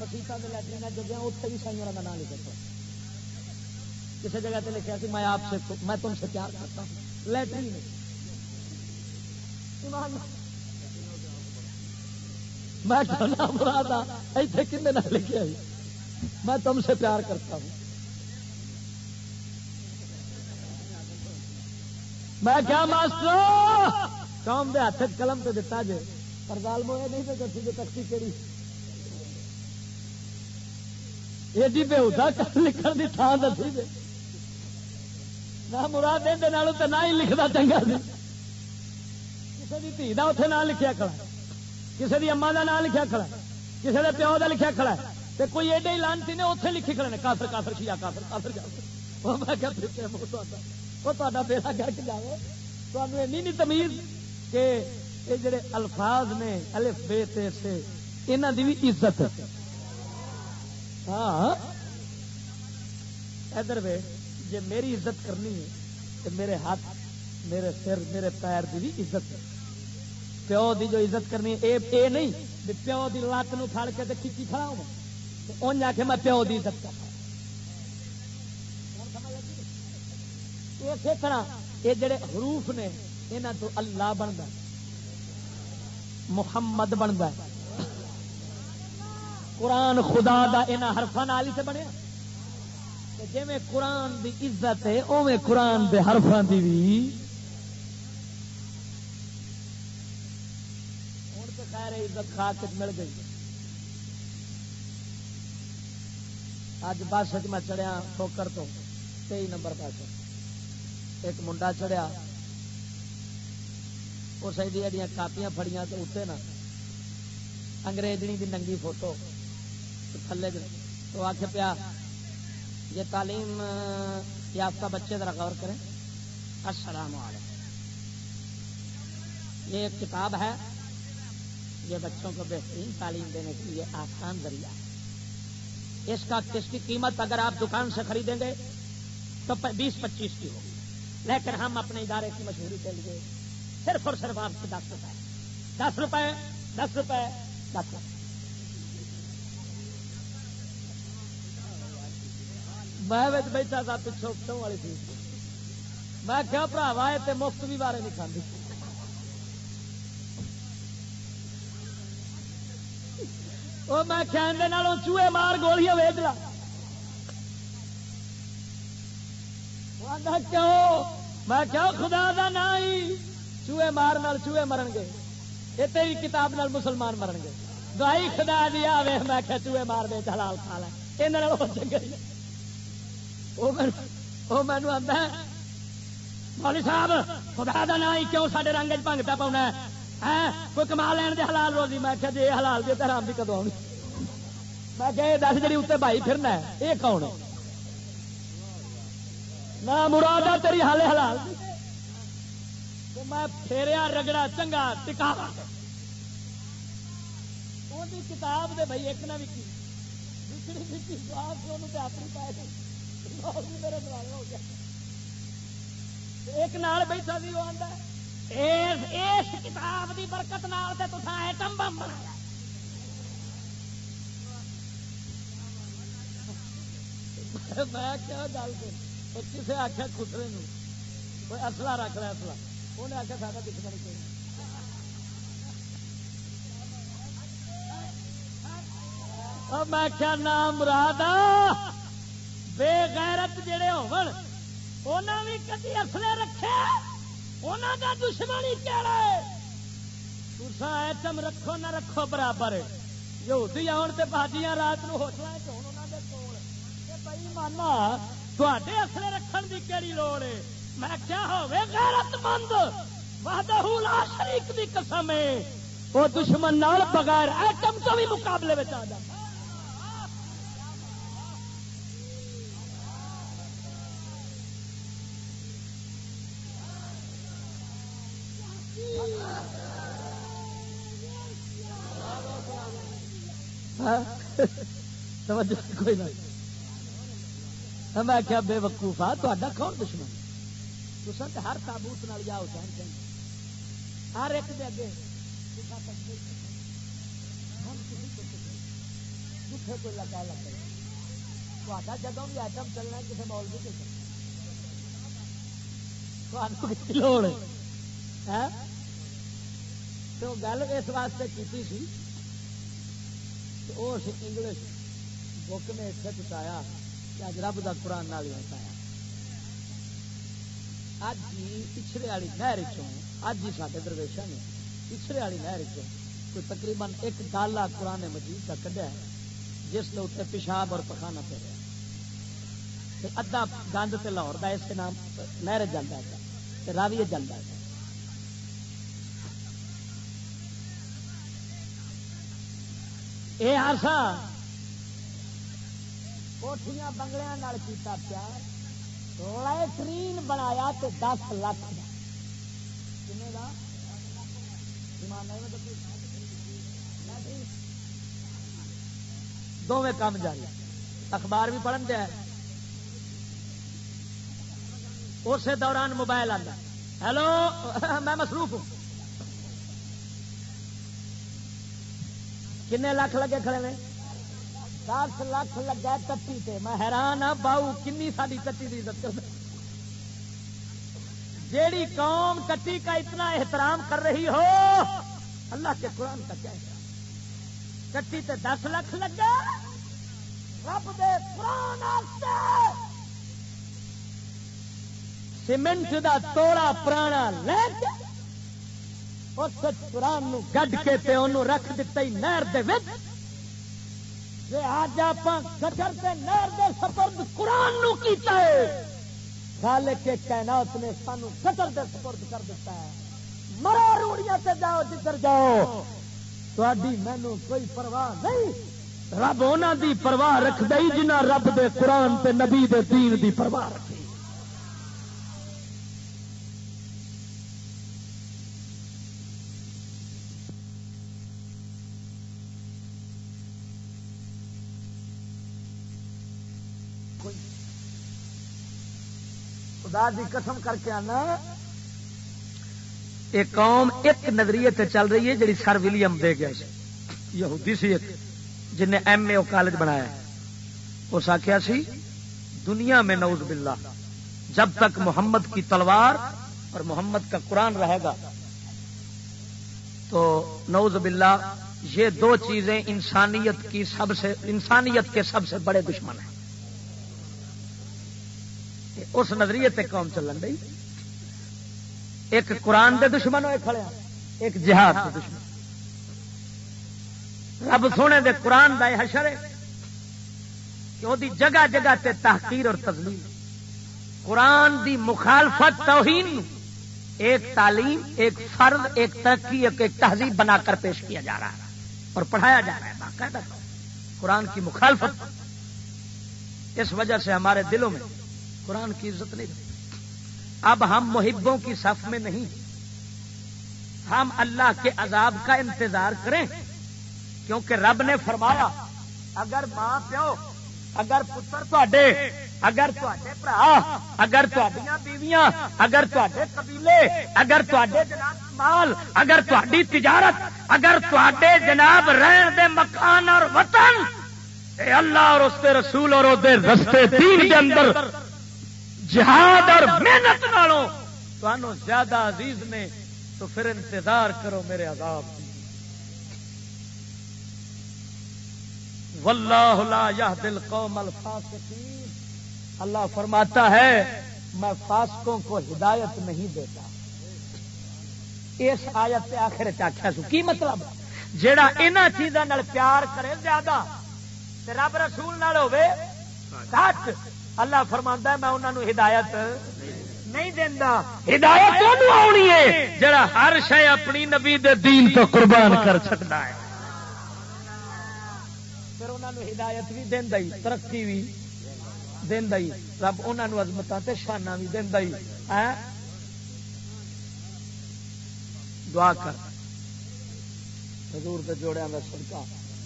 مسیطا کے لٹرین جب گیا اتنے بھی سائیوں کا نام لکھا۔ کسی جگہ پہ لکھا کہ میں آپ سے میں تم سے پیار کرتا ہوں۔ لٹرین میں کہنا برا کن لکھا میں تم سے پیار کرتا ہوں۔ میں کیا ماسٹر کام دے ہاتھ قلم پہ دتا جی پر ظالم یہ نہیں تو دسی تختی کہڑی ایڈی بے ہوتا لکھن کی تھان دسی دے نہ مراد دے تو نہ ہی لکھتا چنگا سی کسی کی دھی کا اتنے نام لکھیا کھڑا کسی کی اما کا نام لکھیا کھڑا کسی کے پیو کا لکھیا کھڑا تو کوئی ایڈے ہی لانتی نے اتنے لکھی کھڑے نے۔ کافر کافر کیا کافر کافر جاؤ میں کیا وہ تا بیڑا گرک جاؤ تمہیں نہیں تمیز کہ یہ جڑے الفاظ نے الف بے تے سے یہاں دی بھی عزت ہاں ادھر وے جی میری عزت کرنی ہے تو میرے ہاتھ میرے سر میرے پیر دی بھی عزت پیو دی جو عزت کرنی اے اے نہیں پیو دی لات نو پھڑ کے کھچی کھڑا ہوں ان آ کے میں پیو دی عزت کر یہ سیکھنا یہ جڑے حروف نے یہاں تو اللہ بنتا محمد بنتا قرآن خدا دا یہاں حرفان والی سے بنیا۔ جی قرآن دی عزت ہے اوے قرآن دے حرفان دی بھی ہوں تو خیر عزت کھا کے مل گئی۔ اج بس میں چڑھیا ٹھوکر تو تئی نمبر پاس ایک منڈا چڑھیا۔ اس دیا کاپیاں فڑیاں تو اتنے نا۔ انگریزنی کی ننگی فوٹو۔ تھلے تو آخ پیا، یہ تعلیم، یافتہ بچے ذرا غور کریں. السلام علیکم۔ یہ ایک کتاب ہے۔ یہ بچوں کو بہترین تعلیم دینے کے لیے آسان ذریعہ ہے۔ اس کا اس کی قیمت اگر آپ دکان سے خریدیں گے، تو بیس پچیس کی ہوگی۔ لیکن ہم اپنے ادارے کی مشہوری کے لیے صرف اور صرف آپ کو دس روپئے دس روپئے دس روپئے دس روپئے میں بیٹھا تھا پچھو پچھوں والی تھی میں کیا برا ہے مفت بھی بارے نہیں کھانے وہ میں کھانے چوہے مار گولیاں ویچ لا۔ کیوں؟ میں کیا خدا دا نا چوہے مار نال چوہے مرن گے؟ یہ تیری کتاب نال مسلمان مرن گے۔ دوائی خدا دیا وے میں کیا چوہے مار دے حلال کھا لے۔ یہ چنگے وہ مینو آتا مولی صاحب، خدا دا نا کیوں سارے رنگ چنگ پہ پاؤنا کوئی کما لین دے حلال روزی؟ میں کیا جی حلال دے تو آرام بھی کدو آنی؟ میں کہ دس جی اتنے بھائی پھرنا ہے، یہ کون ہے؟ نہ مراد تیری حال حلال۔ میں پھیریا رگڑا چنگا ٹکا کتاب دے بھائی ایک نہ بھی اپنی پائے ایک نال بیٹھا وہ اس کتاب برکت نال ایٹم بم بنایا۔ میں کیا گل کسے آخیا خسرے کوئی اصلا رکھ رہا اصلا انہیں آخیا سارا دشمن کوئی میں کیا نام مراد بے غیرت جڑے ہونا بھی کدی اصلے رکھے؟ انہوں کا دشمن ہی کہڑا ہے تسا ایٹم رکھو نہ رکھو برابر۔ یہودی آن تے باجیاں رات نو ہوٹل بھائی مانا تے اصلے رکھن کی کہڑی لوڑ ہے میں کیا ہوے غیرت مند وحدہ لا شریک دی قسم ہے وہ دشمن نال بغیر ایٹم تو بھی مقابلے میں آ جاتا کوئی نہیں نہ میں کیا بے وقوفا تا کون دشمن؟ تو ہر تابوت نال یا حسین ہر ایک دے اگے۔ کوئی لگا لگا۔ تا بھی آئٹم چلنا کسی لوڑ ہاں؟ تو گل اس واسطے کی انگلش بک نے اتنے چایا کہ اج رب کا قرآن نال بتایا اج ہی پچھڑے والی نہر چوں اج ہی سارے درویشا نے پچھڑے والی نہر چوں کوئی تقریباً ایک ڈالا قرآن مجید کا کڈیا جس کے اتنے پیشاب اور پخانا پہ رہا ادھا گند سے لاہور کا اس کے نام نہر جانا ہے راوی جانا ہے۔ یہ آسا کوٹیاں بنگلیا کیتا پیار لائٹرین بنایا تو دس لاکھ کا دونوں کام جاری۔ اخبار بھی پڑھن دیا اسی دوران موبائل آتا ہیلو، میں مصروف ہوں۔ کنے لاکھ لگے کھڑے میں دس لاکھ لگا تتی تے۔ میں حیران ہاں باؤ کنی ساری تتی کی عزت جیڑی قوم کٹی کا اتنا احترام کر رہی ہو، اللہ کے قرآن کا کیا کٹی تے دس لاکھ لگا، رب دے قرآن سیمنٹ دا توڑا پرانا لے کے اس قرآن گڈ کے انہوں رکھ دیتا ہی نہر دے وچ۔ اج آپ گجر سے نہر دے سپرد قرآن نو کیتا ہے۔ خالق کے کائنات نے سانو قطر دے سپرد کر دیتا ہے۔ مرا روڑیاں سے جاؤ جدھر جاؤ۔ تھی مینو کوئی پرواہ نہیں۔ رب انہوں دی پرواہ رکھ دئی جنہ رب دے قرآن تے نبی دے دین دی پرواہ رکھے۔ خدا دی قسم کر کے آنا۔ ایک قوم ایک نظریے تے چل رہی ہے جی سر ولیم دے گیا یہودی سی ایک، جن نے ایم اے کالج بنایا۔ اس آخیا سی، دنیا میں نوز باللہ، جب تک محمد کی تلوار اور محمد کا قرآن رہے گا۔ تو نوز باللہ، یہ دو چیزیں انسانیت کی سب سے، انسانیت کے سب سے بڑے دشمن ہیں۔ اس نظریے تے قوم چلن رہی ایک قرآن دے دشمن ہوئے کھڑے ایک جہاد دے دشمن۔ رب سونے دے قرآن دا حشر ہے کہ وہ جگہ جگہ تے تحقیر اور تزلیل قرآن دی مخالفت توہین ایک تعلیم، ایک فرد، ایک ترقی، ایک ایک تہذیب بنا کر پیش کیا جا رہا ہے اور پڑھایا جا رہا ہے۔ باقاعدہ قرآن کی مخالفت۔ اس وجہ سے ہمارے دلوں میں قرآن کی عزت نہیں رہتی اب ہم محبوں کی صف میں نہیں۔ ہم اللہ کے عذاب کا انتظار کریں۔ کیونکہ رب نے فرمایا، اگر ماں پیو، اگر پتر تے اگر برا اگر بیویاں، اگر تے قبیلے، اگر تے جناب مال، اگر تھی تجارت، اگر تے جناب رہن دے مکان اور وطن، اے اللہ اور اس کے رسول اور رستے تین کے اندر جہاد اور محنت نالوں تو زیادہ عزیز نے تو پھر انتظار کرو میرے عذاب کی۔ واللہ لا یہد القوم الفاسقین۔ اللہ فرماتا ہے، میں فاسقوں کو ہدایت نہیں دیتا۔ اس آیت سے آخر چاخیا سو، کی مطلب؟ جیڑا ان چیزوں پیار کرے زیادہ رب رسول نال ہوے سچ۔ اللہ فرما ہے میں انہوں نے ہدایت نہیں دینا ہدایت ہے؟ جڑا ہر شے اپنی نبی دے دین تو قربان کر سکتا ہے۔ پھر انہوں نے ہدایت بھی دینا ہی ترقی بھی دینا ہی۔ رب عزمت سے شانہ بھی دینا ہی۔ دعا کر۔ حضور کے جوڑیا میں سڑکا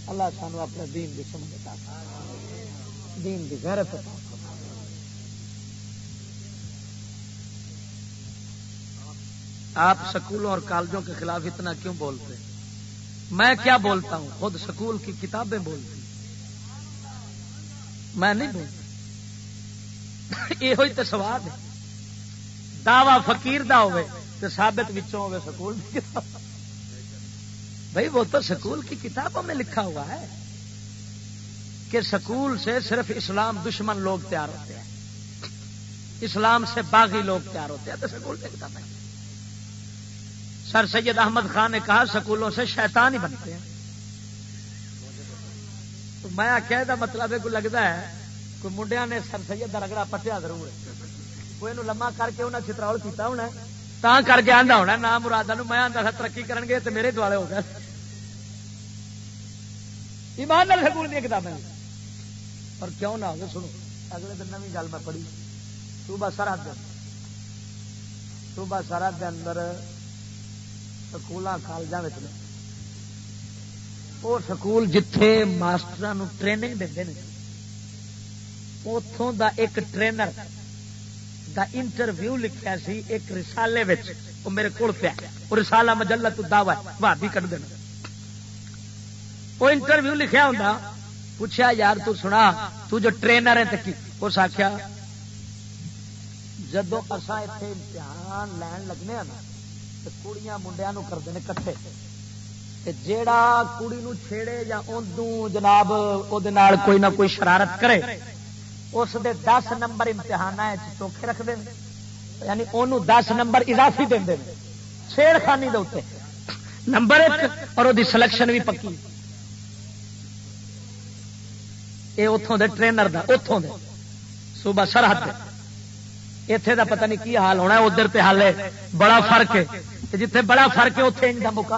اللہ سانو اپنے دین کی سمجھتا۔ دین کی غیرت آپ سکولوں اور کالجوں کے خلاف اتنا کیوں بولتے میں کیا بولتا ہوں؟ خود سکول کی کتابیں بولتی میں نہیں بولتا۔ یہ تو سواد ہے۔ دعوی فقیر دا ہوئے تو ثابت بچوں ہوئے سکول کی کتاب۔ بھائی وہ تو سکول کی کتابوں میں لکھا ہوا ہے کہ سکول سے صرف اسلام دشمن لوگ تیار ہوتے ہیں۔ اسلام سے باغی لوگ تیار ہوتے ہیں تو سکول کی کتابیں۔ سر سید احمد خان نے کہا، سکولوں سے شیطان ہی بنتے ہیں۔ تو میں آخیا کا مطلب ہے لگتا ہے، کوئی منڈیا نے سر سید کا رگڑا پٹیا ضرور کوئی لما کر کے انہیں چتراول کیا ہونا تا کر کے آدھا ہونا نہ مراد میں آتا تھا ترقی کرن گے تو میرے دوالے ہو گئے۔ ایمان سکول دیا کتابیں اور کیوں نہ ہو سنو، اگلے دن نوی گل میں پڑھی۔ صوبہ سرحد صوبہ سرحد کے اندر سکول کالجوں وہ سکول جتھے ماسٹر ٹریننگ دے اتوں دا ایک ٹرینر دا انٹرویو لکھا سی ایک رسالے وہ میرے کو پیا وہ رسالا مجلہ تو دعوی بھابی کٹ دینا وہ انٹرویو لکھا ہوں پوچھا یار تو سنا تو جو ٹرینر ہے اس آخیا جدو اصا اتنے امتحان لین لگنے ہیں نا کڑیاں منڈیا کرتے کٹھے جیڑا کڑی نو چھیڑے یا اندو جناب کوئی نہ کوئی شرارت کرے اس دے دس نمبر امتحان چوکھے رکھتے ہیں یعنی انہوں دس نمبر اضافی دیں چھیڑ خانی دے نمبر ایک اور وہ سلیکشن بھی پکی یہ اتوں دے ٹرینر دا اتوں دے صوبہ سرحد اتے دا پتہ نہیں کی حال ہونا ادھر تے حال ہے، بڑا فرق ہے۔ جتھے بڑا فرق ہے اتنے ان کا موقع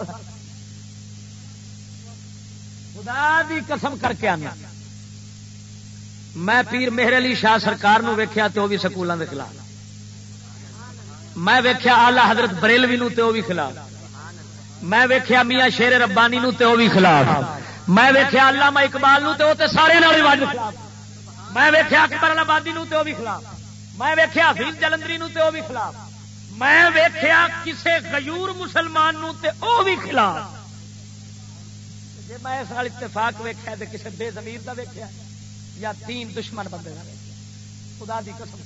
خدا دی قسم کر کے آنا۔ میں پیر مہر علی شاہ سرکار نو ویکھیا تے وہ بھی سکولوں کے خلاف۔ میں ویکھیا آلہ حضرت بریلوی نو تے وہ بھی خلاف۔ میں ویکھیا میاں شیر ربانی نو تے وہ بھی خلاف۔ میں ویکھیا علامہ اقبال نو تے وہ تے سارے نال خلاف۔ میں ویکھیا اکبر آبادی نو تے وہ بھی خلاف۔ میں ویکھیا حفیظ جلندری نو تے وہ بھی خلاف۔ میں ویکھیا کسے غیور مسلمان نو تے وہ بھی خلاف۔ جی میں اس نال اتفاق ویکھیا تے کسے بے زمیر دا ویکھیا یا تین دشمن بندے کا خدا دی قسم۔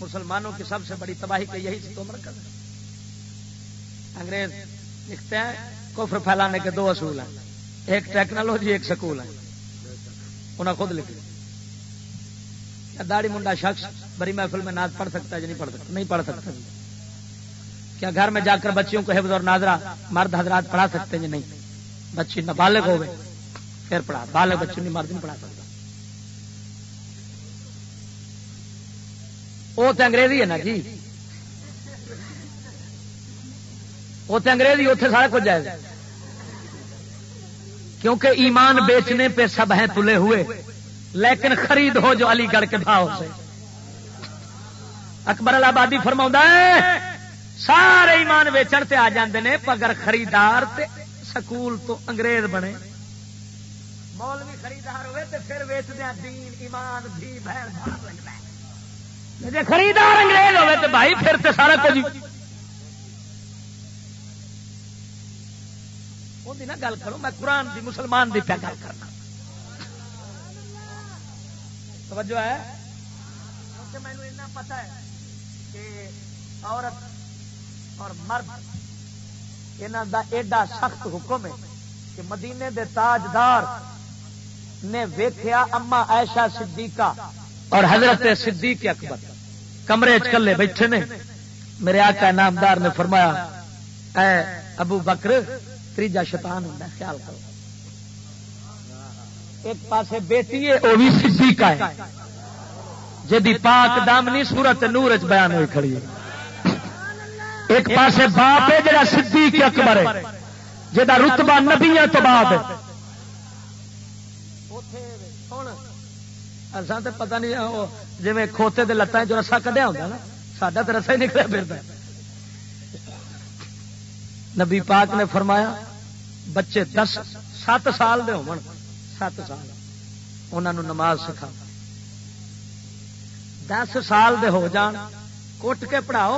مسلمانوں کی سب سے بڑی تباہی کا یہی سی تو مرکز انگریز لکھتے ہیں، کفر پھیلانے کے دو اصول ہیں۔ ایک ٹیکنالوجی، ایک سکول ہے انہیں خود لکھ لیا داڑی منڈا شخص بڑی محفل میں ناز پڑھ سکتا ہے یا نہیں پڑھ سکتا؟ نہیں پڑھ سکتا۔ کیا گھر میں جا کر بچیوں کو حفظ اور ناظرہ مرد حضرات پڑھا سکتے ہیں نہیں؟ بچی نابالغ ہو گئے پھر پڑھا۔ بالغ بچوں نہیں، مرد نہیں پڑھا سکتا۔ وہ تو انگریزی ہے نا جی۔ وہ تو انگریزی اتنے سارا کچھ جائے کیونکہ ایمان بیچنے پہ سب ہیں تلے ہوئے۔ لیکن خرید ہو جو علی گڑھ کے بھاؤ سے۔ اکبر آبادی فرما ہے، سارے ایمان ویچن سے آ جاندے نے پگر خریدار تے سکول تو انگریز بنے۔ مولوی خریدار ہوئے تے پھر ویچ دیا دین، ایمان بھی جی خریدار انگریز ہوئے تو بھائی پھر تے سارا کچھ۔ نہ گل کرو، میں قرآن دی مسلمان دی پہ گل کرنا۔ توجہ ہے؟ مینو اتنا پتا ہے کہ عورت اور مرد یہاں دا ایڈا سخت حکم ہے کہ مدینے دے تاجدار نے ویخیا اما ایشا صدیقہ اور حضرت صدیق اکبر کمرے چلے بیٹھے نے۔ میرے آقا نامدار نے فرمایا، اے ابو بکر تیجا شیطان ہوں خیال کرو۔ ایک پاسے بیٹی ہے وہ بھی صدیقہ ہے۔ جدی پاک دامنی سورت نور چ بیان ہوئی کھڑی ہے۔ ایک پاسے باپ ہے جڑا صدیق اکبر ہے جہاں رتبہ نبیاں تو بعد اصا تو پتا نہیں جی کھوتے کے لتان جو رسا کھیا ہوتا نا، ساڈا تو رسا ہی نکلیا پھرتا نبی پاک نے فرمایا، بچے دس، سات سال دے ہو سات سال۔ انہوں نماز سکھا دس سال دے ہو جان کٹ کے پڑھاؤ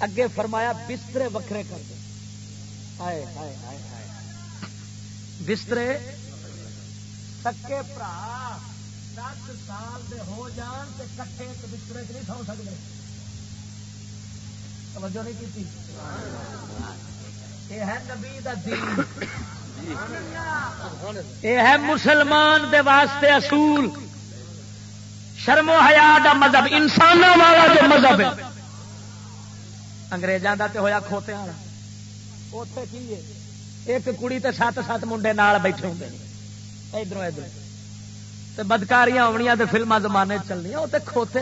اگے فرمایا بسترے وکھرے کر دو۔ بسترے سکے برا دس سال دے ہو جان تے کٹھے بسترے چ نہیں سو سکتے توجہ نہیں کی یہ ہے نبی دا دین۔ جی۔ یہ ہے مسلمان دے واسطے اصول۔ شرم و حیا دا مذہب انسانوں والا جو مذہب ہے۔ انگریزاں دا تے ہویا کھوتے والا۔ اوتھے کی ہے؟ ایک کڑی تے سات سات منڈے نال بیٹھے ہوندے ادھر ادھر تے بدکاریاں آنیا تو فلما زمانے چلنی وہ تو کھوتے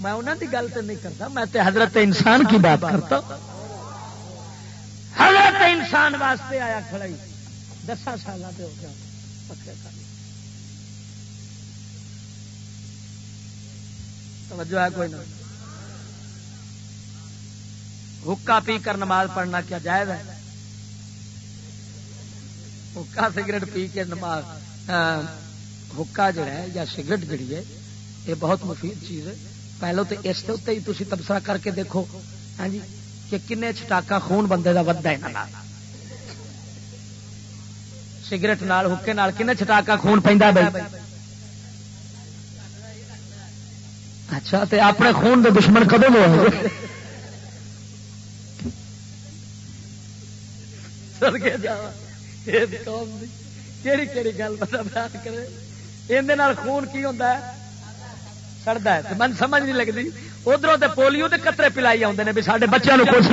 میں انہوں کی گل تو نہیں کرتا میں تے حضرت انسان کی بات کرتا ہوں۔ انسان واسطے آیا کھڑائی دسا سال ہو گیا۔ پکڑے توجہ ہے کوئی نہ۔ حکا پی کر نماز پڑھنا کیا جائز ہے؟ حکا سگریٹ پی کے نماز۔ ہاں، حکا جڑا ہے یا سگریٹ جڑی ہے، یہ بہت مفید چیز ہے۔ پہلو تو اس کے ہی تبصرہ کر کے دیکھو۔ ہاں جی؟ کہ کن چھٹاکا خون بندے کا ودا ہے سگریٹ نال حکے نال کن چھٹاکا خون پہ بھائی؟ اچھا تے اپنے خون دے دشمن کدو ہو کہڑی کہڑی گل بتا کرے؟ یہ خون کی ہوتا ہے؟ سڑتا ہے۔ من سمجھ نہیں لگتی ادھر تو پولیو کے قطرے پلائی آتے ہیں بھی سارے بچوں کو کچھ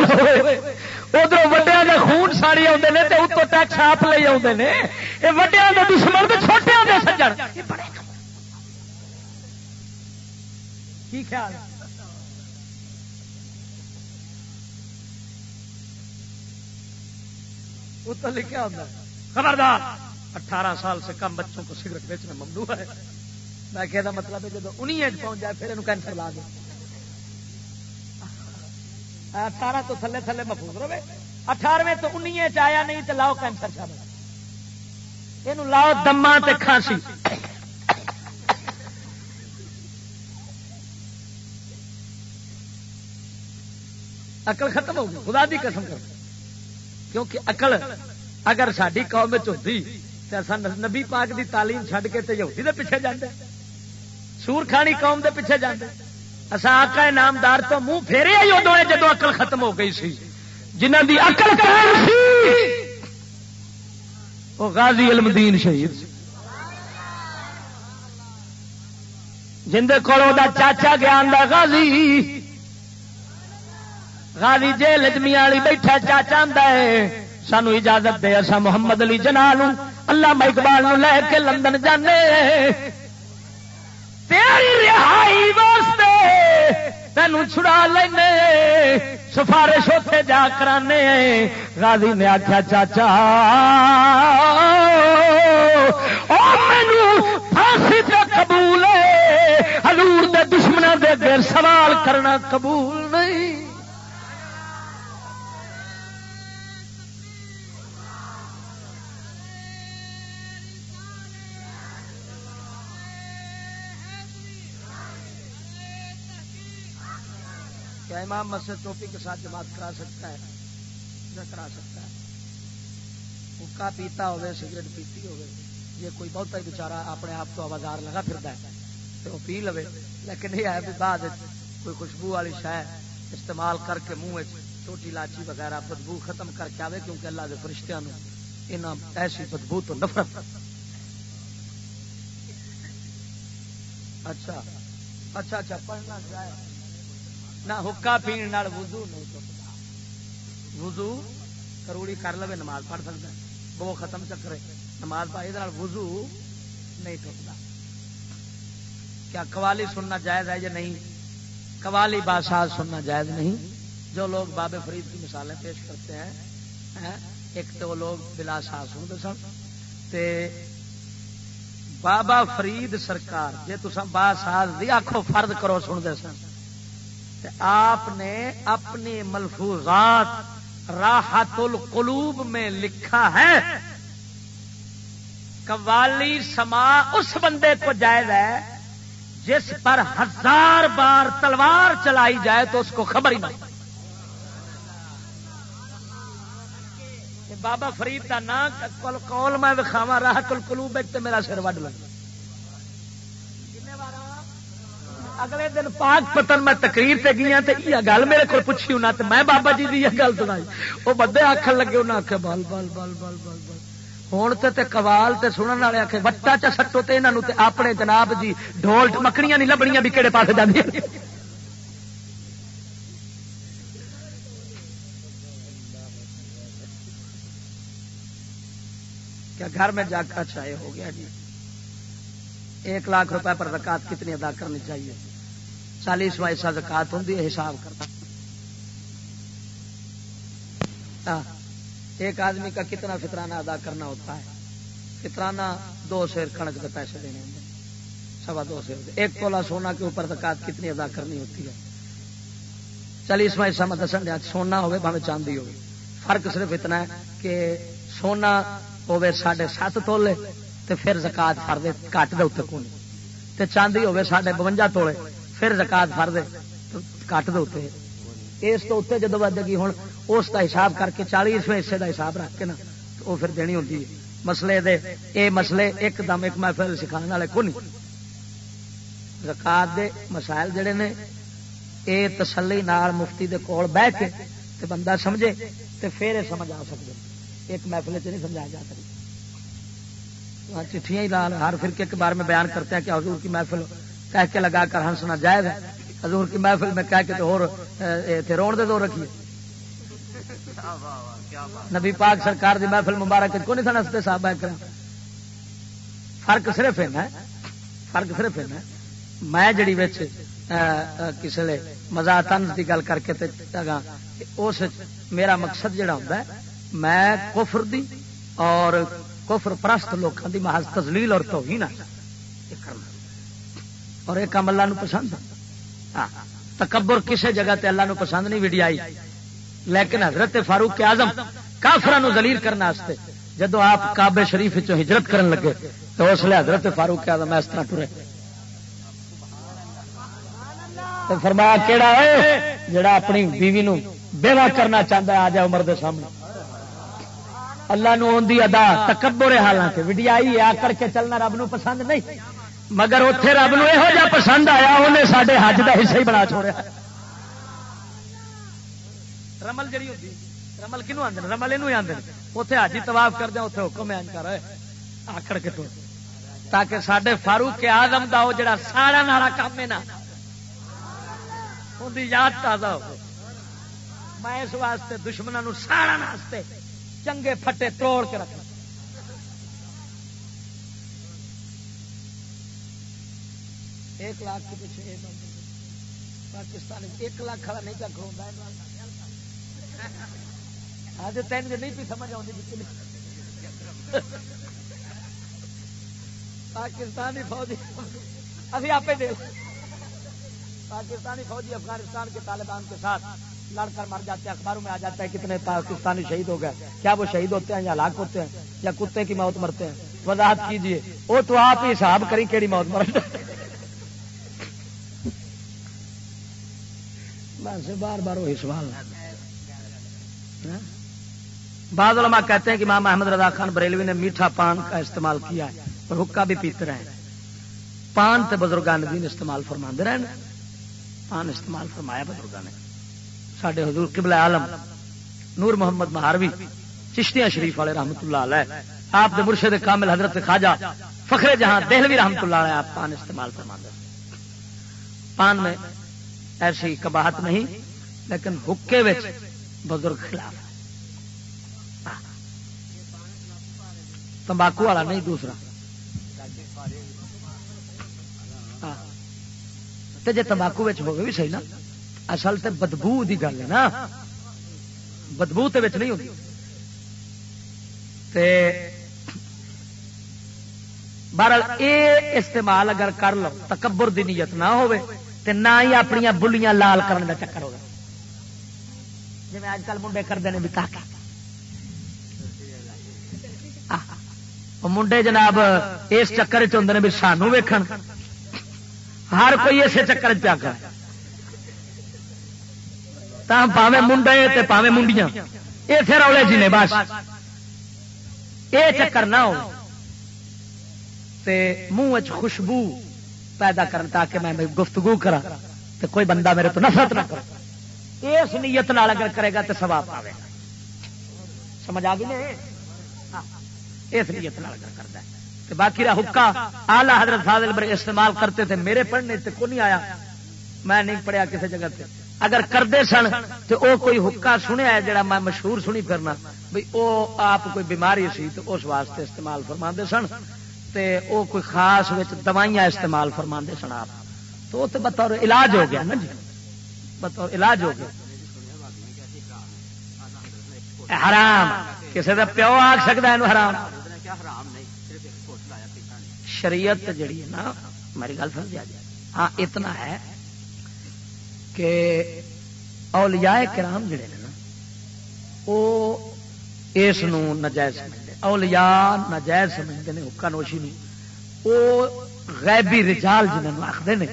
ادھر وڈیا کے خون ساڑی آتے ہیں تو اتو ٹیکس آپ لے آتے ہیں یہ وڈیا کے دشمن تو چھوٹے کے کی خیال؟ تو لکھا ہوتا خبردار۔ اٹھارہ سال سے کم بچوں کو سگریٹ بیچنا ممنوع ہے۔ میں کہ مطلب ہے جب انہیں پہنچ جائے پھر یہ کینسر لا دے۔ اٹھارہ تو تھلے تھلے محفوظ رہے۔ اٹھارہویں تو انہیں آیا نہیں تو لاؤ کینسر شامل یہ لاؤ دما کھانسی۔ اقل ختم ہو گئی۔ خدا دی قسم کر کیونکہ اقل اگر ساری قوم ہوتی تو اصل نبی پاک دی تعلیم چھڈ کے تو یہودی دے پیچھے جانے سور کھانی قوم دے پیچھے جانے اصا آقا نامدار تو منہ پھیرے ہی ادو جدو اقل ختم ہو گئی سی۔ جنہ دی اقل وہ غازی علم دین شہید جندے کو چاچا گیان دا غازی۔ غازی جیل جمی والی بیٹھا، چاچا ہے۔ سانو اجازت دے اصا محمد علی جنا اللہ اقبال لے کے لندن جانے۔ تیری رہائی واسطے تینوں چھڑا لینے، سفارش ہوتے جا کرانے۔ غازی نے آخیا چاچا مینو پھانسی پہ قبول ہے۔ ہلور دے دشمنوں دے دیر سوال کرنا قبول کیا امام مسجد ٹوپی کے ساتھ جماعت کرا سکتا ہے، نہ کرا سکتا ہے۔ حکا پیتا ہوگا سگریٹ پیتی ہوگی یہ کوئی بہت ہی بچارا اپنے آپ کو آوازار لگا پھرتا ہے، تو وہ پی لو لیکن یہ ہے، بھی بعد کوئی خوشبو والی شہ استعمال کر کے منہ چھوٹی لاچی وغیرہ بدبو ختم کر کے آئے کیونکہ اللہ کے فرشتوں ایسی بدبو تو نفرت۔ اچھا اچھا اچھا پڑھنا چاہے نہ حکا پین وضو نہیں ٹوٹتا وضو کروڑی کر لو نماز پڑھ سکتا وہ ختم چکرے نماز پائی وضو نہیں ٹوٹتا کیا قوالی سننا جائز ہے یا نہیں قوالی بادشاہ سننا جائز نہیں جو لوگ بابے فرید کی مثالیں پیش کرتے ہیں ایک تو وہ لوگ بلا شاہ سنتے سن تے بابا فرید سرکار جی تصا با ساز دی آخو فرد کرو سنتے سن آپ نے اپنی ملفوظات راحت القلوب میں لکھا ہے۔ قوالی سما اس بندے کو جائز ہے جس پر ہزار بار تلوار چلائی جائے تو اس کو خبر ہی نہیں بابا فرید کا نام کول میں دکھاوا راحت القلوب ایک تو میرا سر وڈ لگا۔ اگلے دن پاک پتن میں تقریر سے گیا تو یہ گل میرے کو پوچھی ہونا تو میں بابا جی کی یہ گل سنائی۔ وہ بدے آخر لگے انہیں آخیا بال بال بال بال بال بال۔ ہوں تو کبال تے سنن والے آخے وٹا چا سٹو تے یہاں اپنے جناب جی ڈول مکڑیاں نہیں لبنیاں بھی کہڑے پاس جانے کیا گھر میں جا کر چاہے اچھا ہو گیا جی؟ ایک لاکھ روپے پر زکات کتنی ادا کرنی چاہیے؟ چالیسواں حصہ زکات ہوں حساب کرنا ہاں، ایک آدمی کا کتنا فطرانہ ادا کرنا ہوتا ہے؟ فطرانہ دو شیر کھڑک کے پیسے دینے ہوں۔ سوا دو شیر ایک تولا سونا کے اوپر زکات کتنی ادا کرنی ہوتی ہے؟ چالیسواں حصہ میں دسن دیا، سونا ہوے بھاوے چاندی ہوگی فرق صرف اتنا ہے کہ سونا ہوے ساڑھے سات تولے تے پھر زکات فر دے، کٹ دے اتنے کون تے چاندی ہوے ساڑھے بونجا تولے، پھر زکات فر دے، کٹ دے اتنے اس تو اتنے جدو ود گی ہوں اس کا حساب کر کے چالیسویں حصے کا حساب رکھ کے نا وہ پھر دینی ہوتی ہے۔ مسلے دے، اے مسلے ایک دم ایک محفل سکھانے والے کو نہیں زکات دے مسائل جڑے نے، اے تسلی نال مفتی دے کول بہ کے تے بندہ سمجھے تے پھر سمجھ آ سکتے ایک محفل چ نہیں سمجھایا جا سکتا۔ چٹھیاں ہی لال ہر فرقے کے بارے میں بیان کرتے ہیں کہ حضور کی محفل کہہ کے لگا کر ہنسنا جائز ہے حضور کی محفل میں کہہ کے تو اور روڑ دے دو رکھیے۔ نبی پاک سرکار دی محفل مبارک کو نہیں ہنستے صاحب کر فرق صرف ہے۔ نا فرق صرف ہے۔ نا میں جڑی بچ کسی مزا تنز کی گل کر کے اس میرا مقصد جڑا ہوتا ہے، میں کفر دی اور کفر پرست لوگوں دی محض تزلیل اور توہین اور یہ کام اللہ نو پسند ہاں۔ تکبر کسی جگہ تے اللہ نو پسند نہیں ویڈی آئی۔ لیکن حضرت فاروق اعظم کافران زلیل کرنے جدو آپ کابے شریف چو ہجرت کرن لگے، تو اس لیے حضرت فاروق اعظم اس طرح ٹرے۔ تو فرمایا، کیڑا ہے؟ جڑا اپنی بیوی نو بیوہ کرنا چاہتا ہے، آ جائے عمر دے سامنے۔ اللہ نو دی ادا تکبر حالانکہ۔ وڈیائی آ کر کے چلنا رب نو پسند نہیں۔ مگر اتے رب نو یہو جا پسند آیا انہیں سارے حج کا حصہ ہی بنا چھوڑیا۔ رمل جڑی ہوتی رمل کنو آدھے رمل یہ آدھے اتنے حج ہی طواف کر دیا اتنے حکم کر آکڑ کے تو۔ تاکہ سڈے فاروق آدم کا وہ جڑا سارا نالا کام ہے نا۔ یاد تازہ ہو۔ میں اس واسطے دشمنوں سارا واسطے چنگے پھٹے توڑ کے رکھنا۔ ایک لاکھ کے پیچھے پاکستان ایک لاکھ والا نہیں پہ کھڑا آج تین نہیں پی سمجھ آتی پاکستانی فوجی۔ ابھی آپ دے پاکستانی فوجی افغانستان کے طالبان کے ساتھ۔ لڑ کر مر جاتے ہیں، اخباروں میں آ جاتا ہے کتنے پاکستانی شہید ہو گئے۔ کیا وہ شہید ہوتے ہیں یا لاکھ ہوتے ہیں یا کتے کی موت مرتے ہیں؟ وضاحت کیجیے وہ تو آپ ہی حساب کری کہڑی موت مر بار بار وہی سوال۔ ہاں؟ بعض علماء کہتے ہیں کہ امام احمد رضا خان بریلوی نے میٹھا پان کا استعمال کیا ہے اور حکا بھی پیتے رہے پان تے بزرگان دین استعمال فرما رہے پان استعمال فرمایا بزرگان نے۔ سڈے حضور قبل عالم، نور محمد مہاروی چشتیاں شریف والے رحمت اللہ علیہ، آپ دے مرشد کامل حضرت خواجہ فخر جہاں دہلوی رحمت اللہ علیہ، آپ پان استعمال فرما پان میں ایسی کباہت نہیں، لیکن حکے بزرگ خلاف۔ تمباکو والا نہیں، دوسرا۔ جی تمباکو ہوگی بھی صحیح نا؟ اصل تو بدبو کی گل ہے نا۔ بدبو تو نہیں ہوگی بہرحال یہ استعمال اگر کر لو، تکبر دی نیت نہ ہوئے نہ ہی اپنی بلیاں لال کرنے کا چکر ہوگا جی اج کل منڈے کرتے ہیں بھی تاکہ۔ منڈے جناب اس چکر چند بھی سانو ویکھ ہر کوئی اسے چکر پیا کر پاوے منڈے پاوے منڈیاں یہ پھر رولی جی نے بس یہ چکر نہ ہو منہ خوشبو پیدا کرن تاکہ میں گفتگو کرا تو کوئی بندہ میرے تو نفرت نہ کرے اس نیت نال اگر کرے گا تو سواب پاوے سمجھ آ گئی ہاں، اس نیت نال اگر کرتا ہے تو باقی رہا حکا آلہ حضرت فاضل بر استعمال کرتے تھے میرے پڑھنے تے کو نہیں آیا میں نہیں پڑھیا کسی جگہ تے اگر کرتے سن تو او کوئی حکا سنیا ہے جڑا میں مشہور سنی پھرنا۔ بھئی او آپ کوئی بیماری سی تو اس واسطے استعمال فرما سن تے او کوئی خاص دوائیاں استعمال فرما سن آپ۔ تو وہ تو بطور علاج ہو گیا نا جی۔ بطور علاج ہو گیا۔ حرام کسی کا پیو آ سکتا ہے حرام۔ شریعت جڑی ہے نا، میری گل سمجھ آ جائے۔ ہاں اتنا ہے۔ کہ اولیاء کرام جڑے نا وہ اس نجائز سمجھتے اولیاء نجائز سمجھتے ہیں، حکا نوشی نہیں۔ وہ غیبی رجال جنہوں آخر نے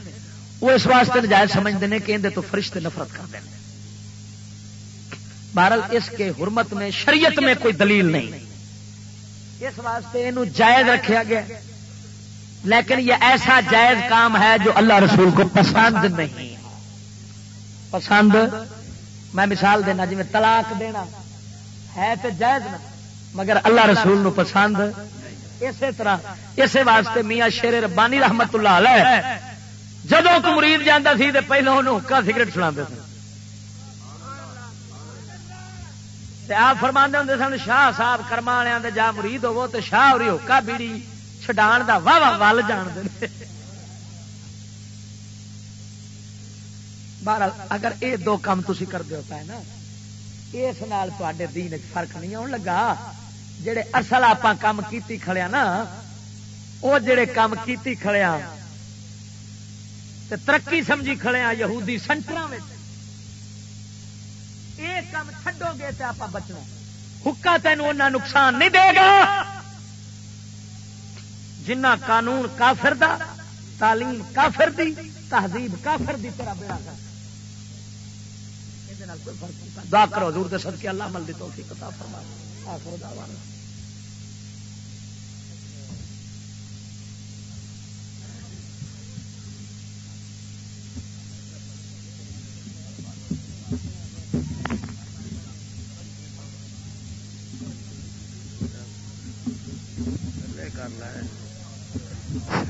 وہ اس واسطے نجائز سمجھتے ہیں کہ اندر تو فرشتے نفرت کرتے ہیں بہرل اس کے حرمت میں، شریعت میں کوئی دلیل نہیں۔ اس واسطے یہ جائز رکھا گیا۔ لیکن یہ ایسا جائز کام ہے جو اللہ رسول کو پسند نہیں۔ پسند؟ میں مثال دینا جی طلاق دینا ہے تو جائز نا مگر اللہ رسول نو پسند؟ اسی طرح، اسی واسطے میاں شیر ربانی رحمت اللہ علیہ جدو کو مرید جانا سی تو پہلے انہوں حکا سگریٹ سنا تھے آپ فرما ہوں سن، شاہ صاحب کرما والے جا مرید ہوو تو شاہ ہوری ہوکا بیڑی چھڈان دا، واہ واہ ول جان دے۔ بہرحال اگر یہ دو کام تھی کرتے ہوتا ہے نا، اس نال تے دین فرق نہیں آن لگا۔ جڑے اصل آپ کام کیتی کھڑیا ہاں نا وہ جڑے کام کیتی کھڑیا ہاں، تے ترقی سمجھی کھڑے ہیں یہودی سنٹر یہ کام چھڈو گے تو آپ بچنا۔ حکا تینوں نقصان نہیں دے گا۔ جنہ قانون کافر دا، تعلیم کافر دی، تہذیب کافر دی طرح بیڑا کر۔ دعا کرو حضور دے صدقے اللہ عمل دی توفیق عطا فرما آخر دعوانا۔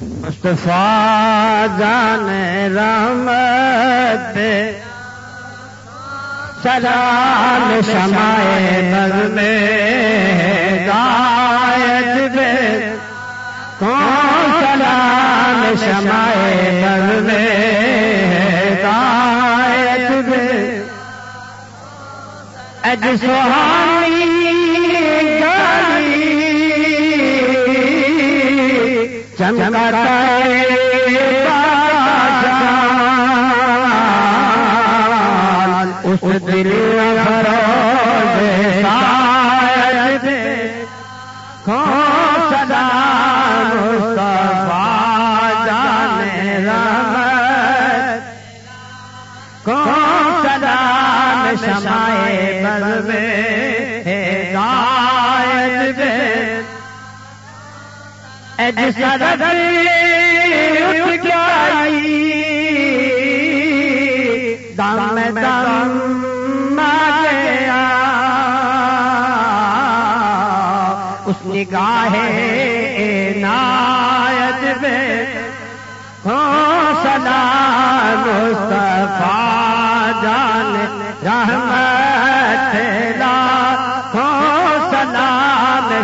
مصطفیٰ جان رحمت سلام شمائے بل میں گائد بے کون سلام شمائے بل میں گائد بے اج سہانی چمکتا اس دم دم گیا اس نگاہ نایت میں ہو سدا مصطفیٰ جان رحمت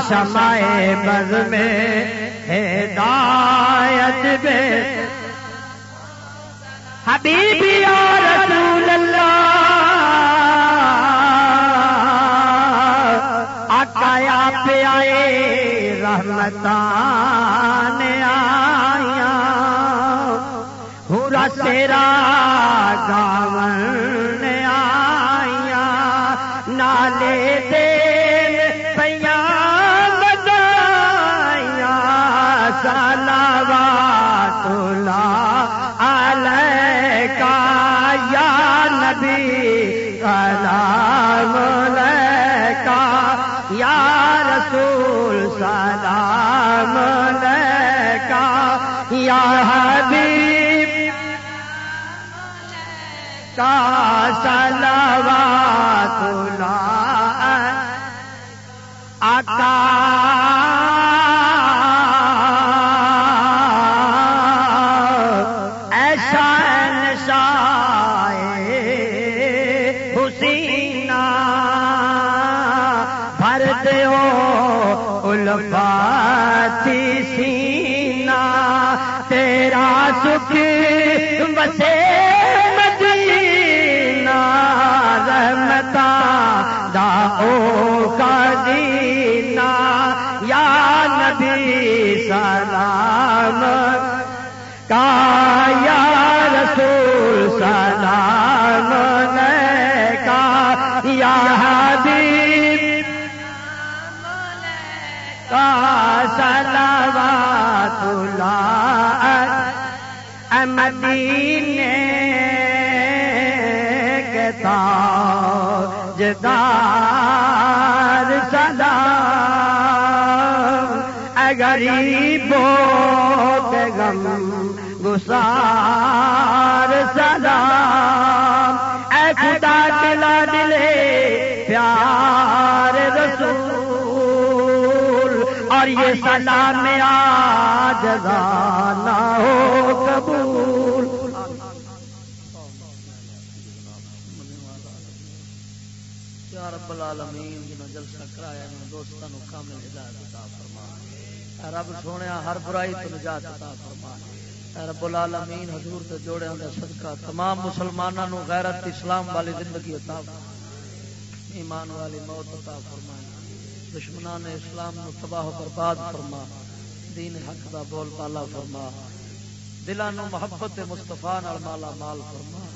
سلام شمائے بز میں ہدایت بے حبیبی یا رسول اللہ آقا آپ آئے رحمتان کا سلام مدینے کے تاجدار سلام غریبوں کے غم گسار سلام اے خدا کے لاڈلے پیار رسول اور یہ سلام آج گانا ہو قبول رب العالمین جنہوں جلسہ کرایا انہوں دوستوں کو کامل ہدایت عطا فرما رب سونے ہر برائی تو نجات عطا فرما۔ رب العالمین، حضور کے جوڑے کا صدقہ، تمام مسلمانوں غیرت اسلام والی زندگی عطا ایمان والی موت عطا فرمائے دشمنان اسلام نو تباہ و برباد فرما۔ دین حق دا بول بالا فرما۔ دلانو محبت مستفا مالا مال فرما۔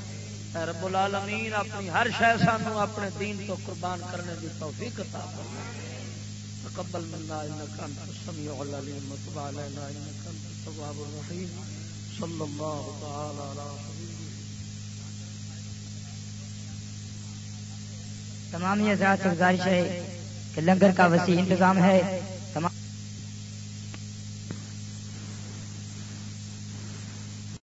اے رب العالمین، اپنی ہر شہ سانو اپنے دین تو قربان کرنے کی توفیق عطا فرما۔ تقبل منا انك انت السميع العليم، وتب علينا انك انت التواب الرحيم. صلى الله تعالى على تمام یہ ذات سے گزارش ہے کہ لنگر کا وسیع انتظام ہے۔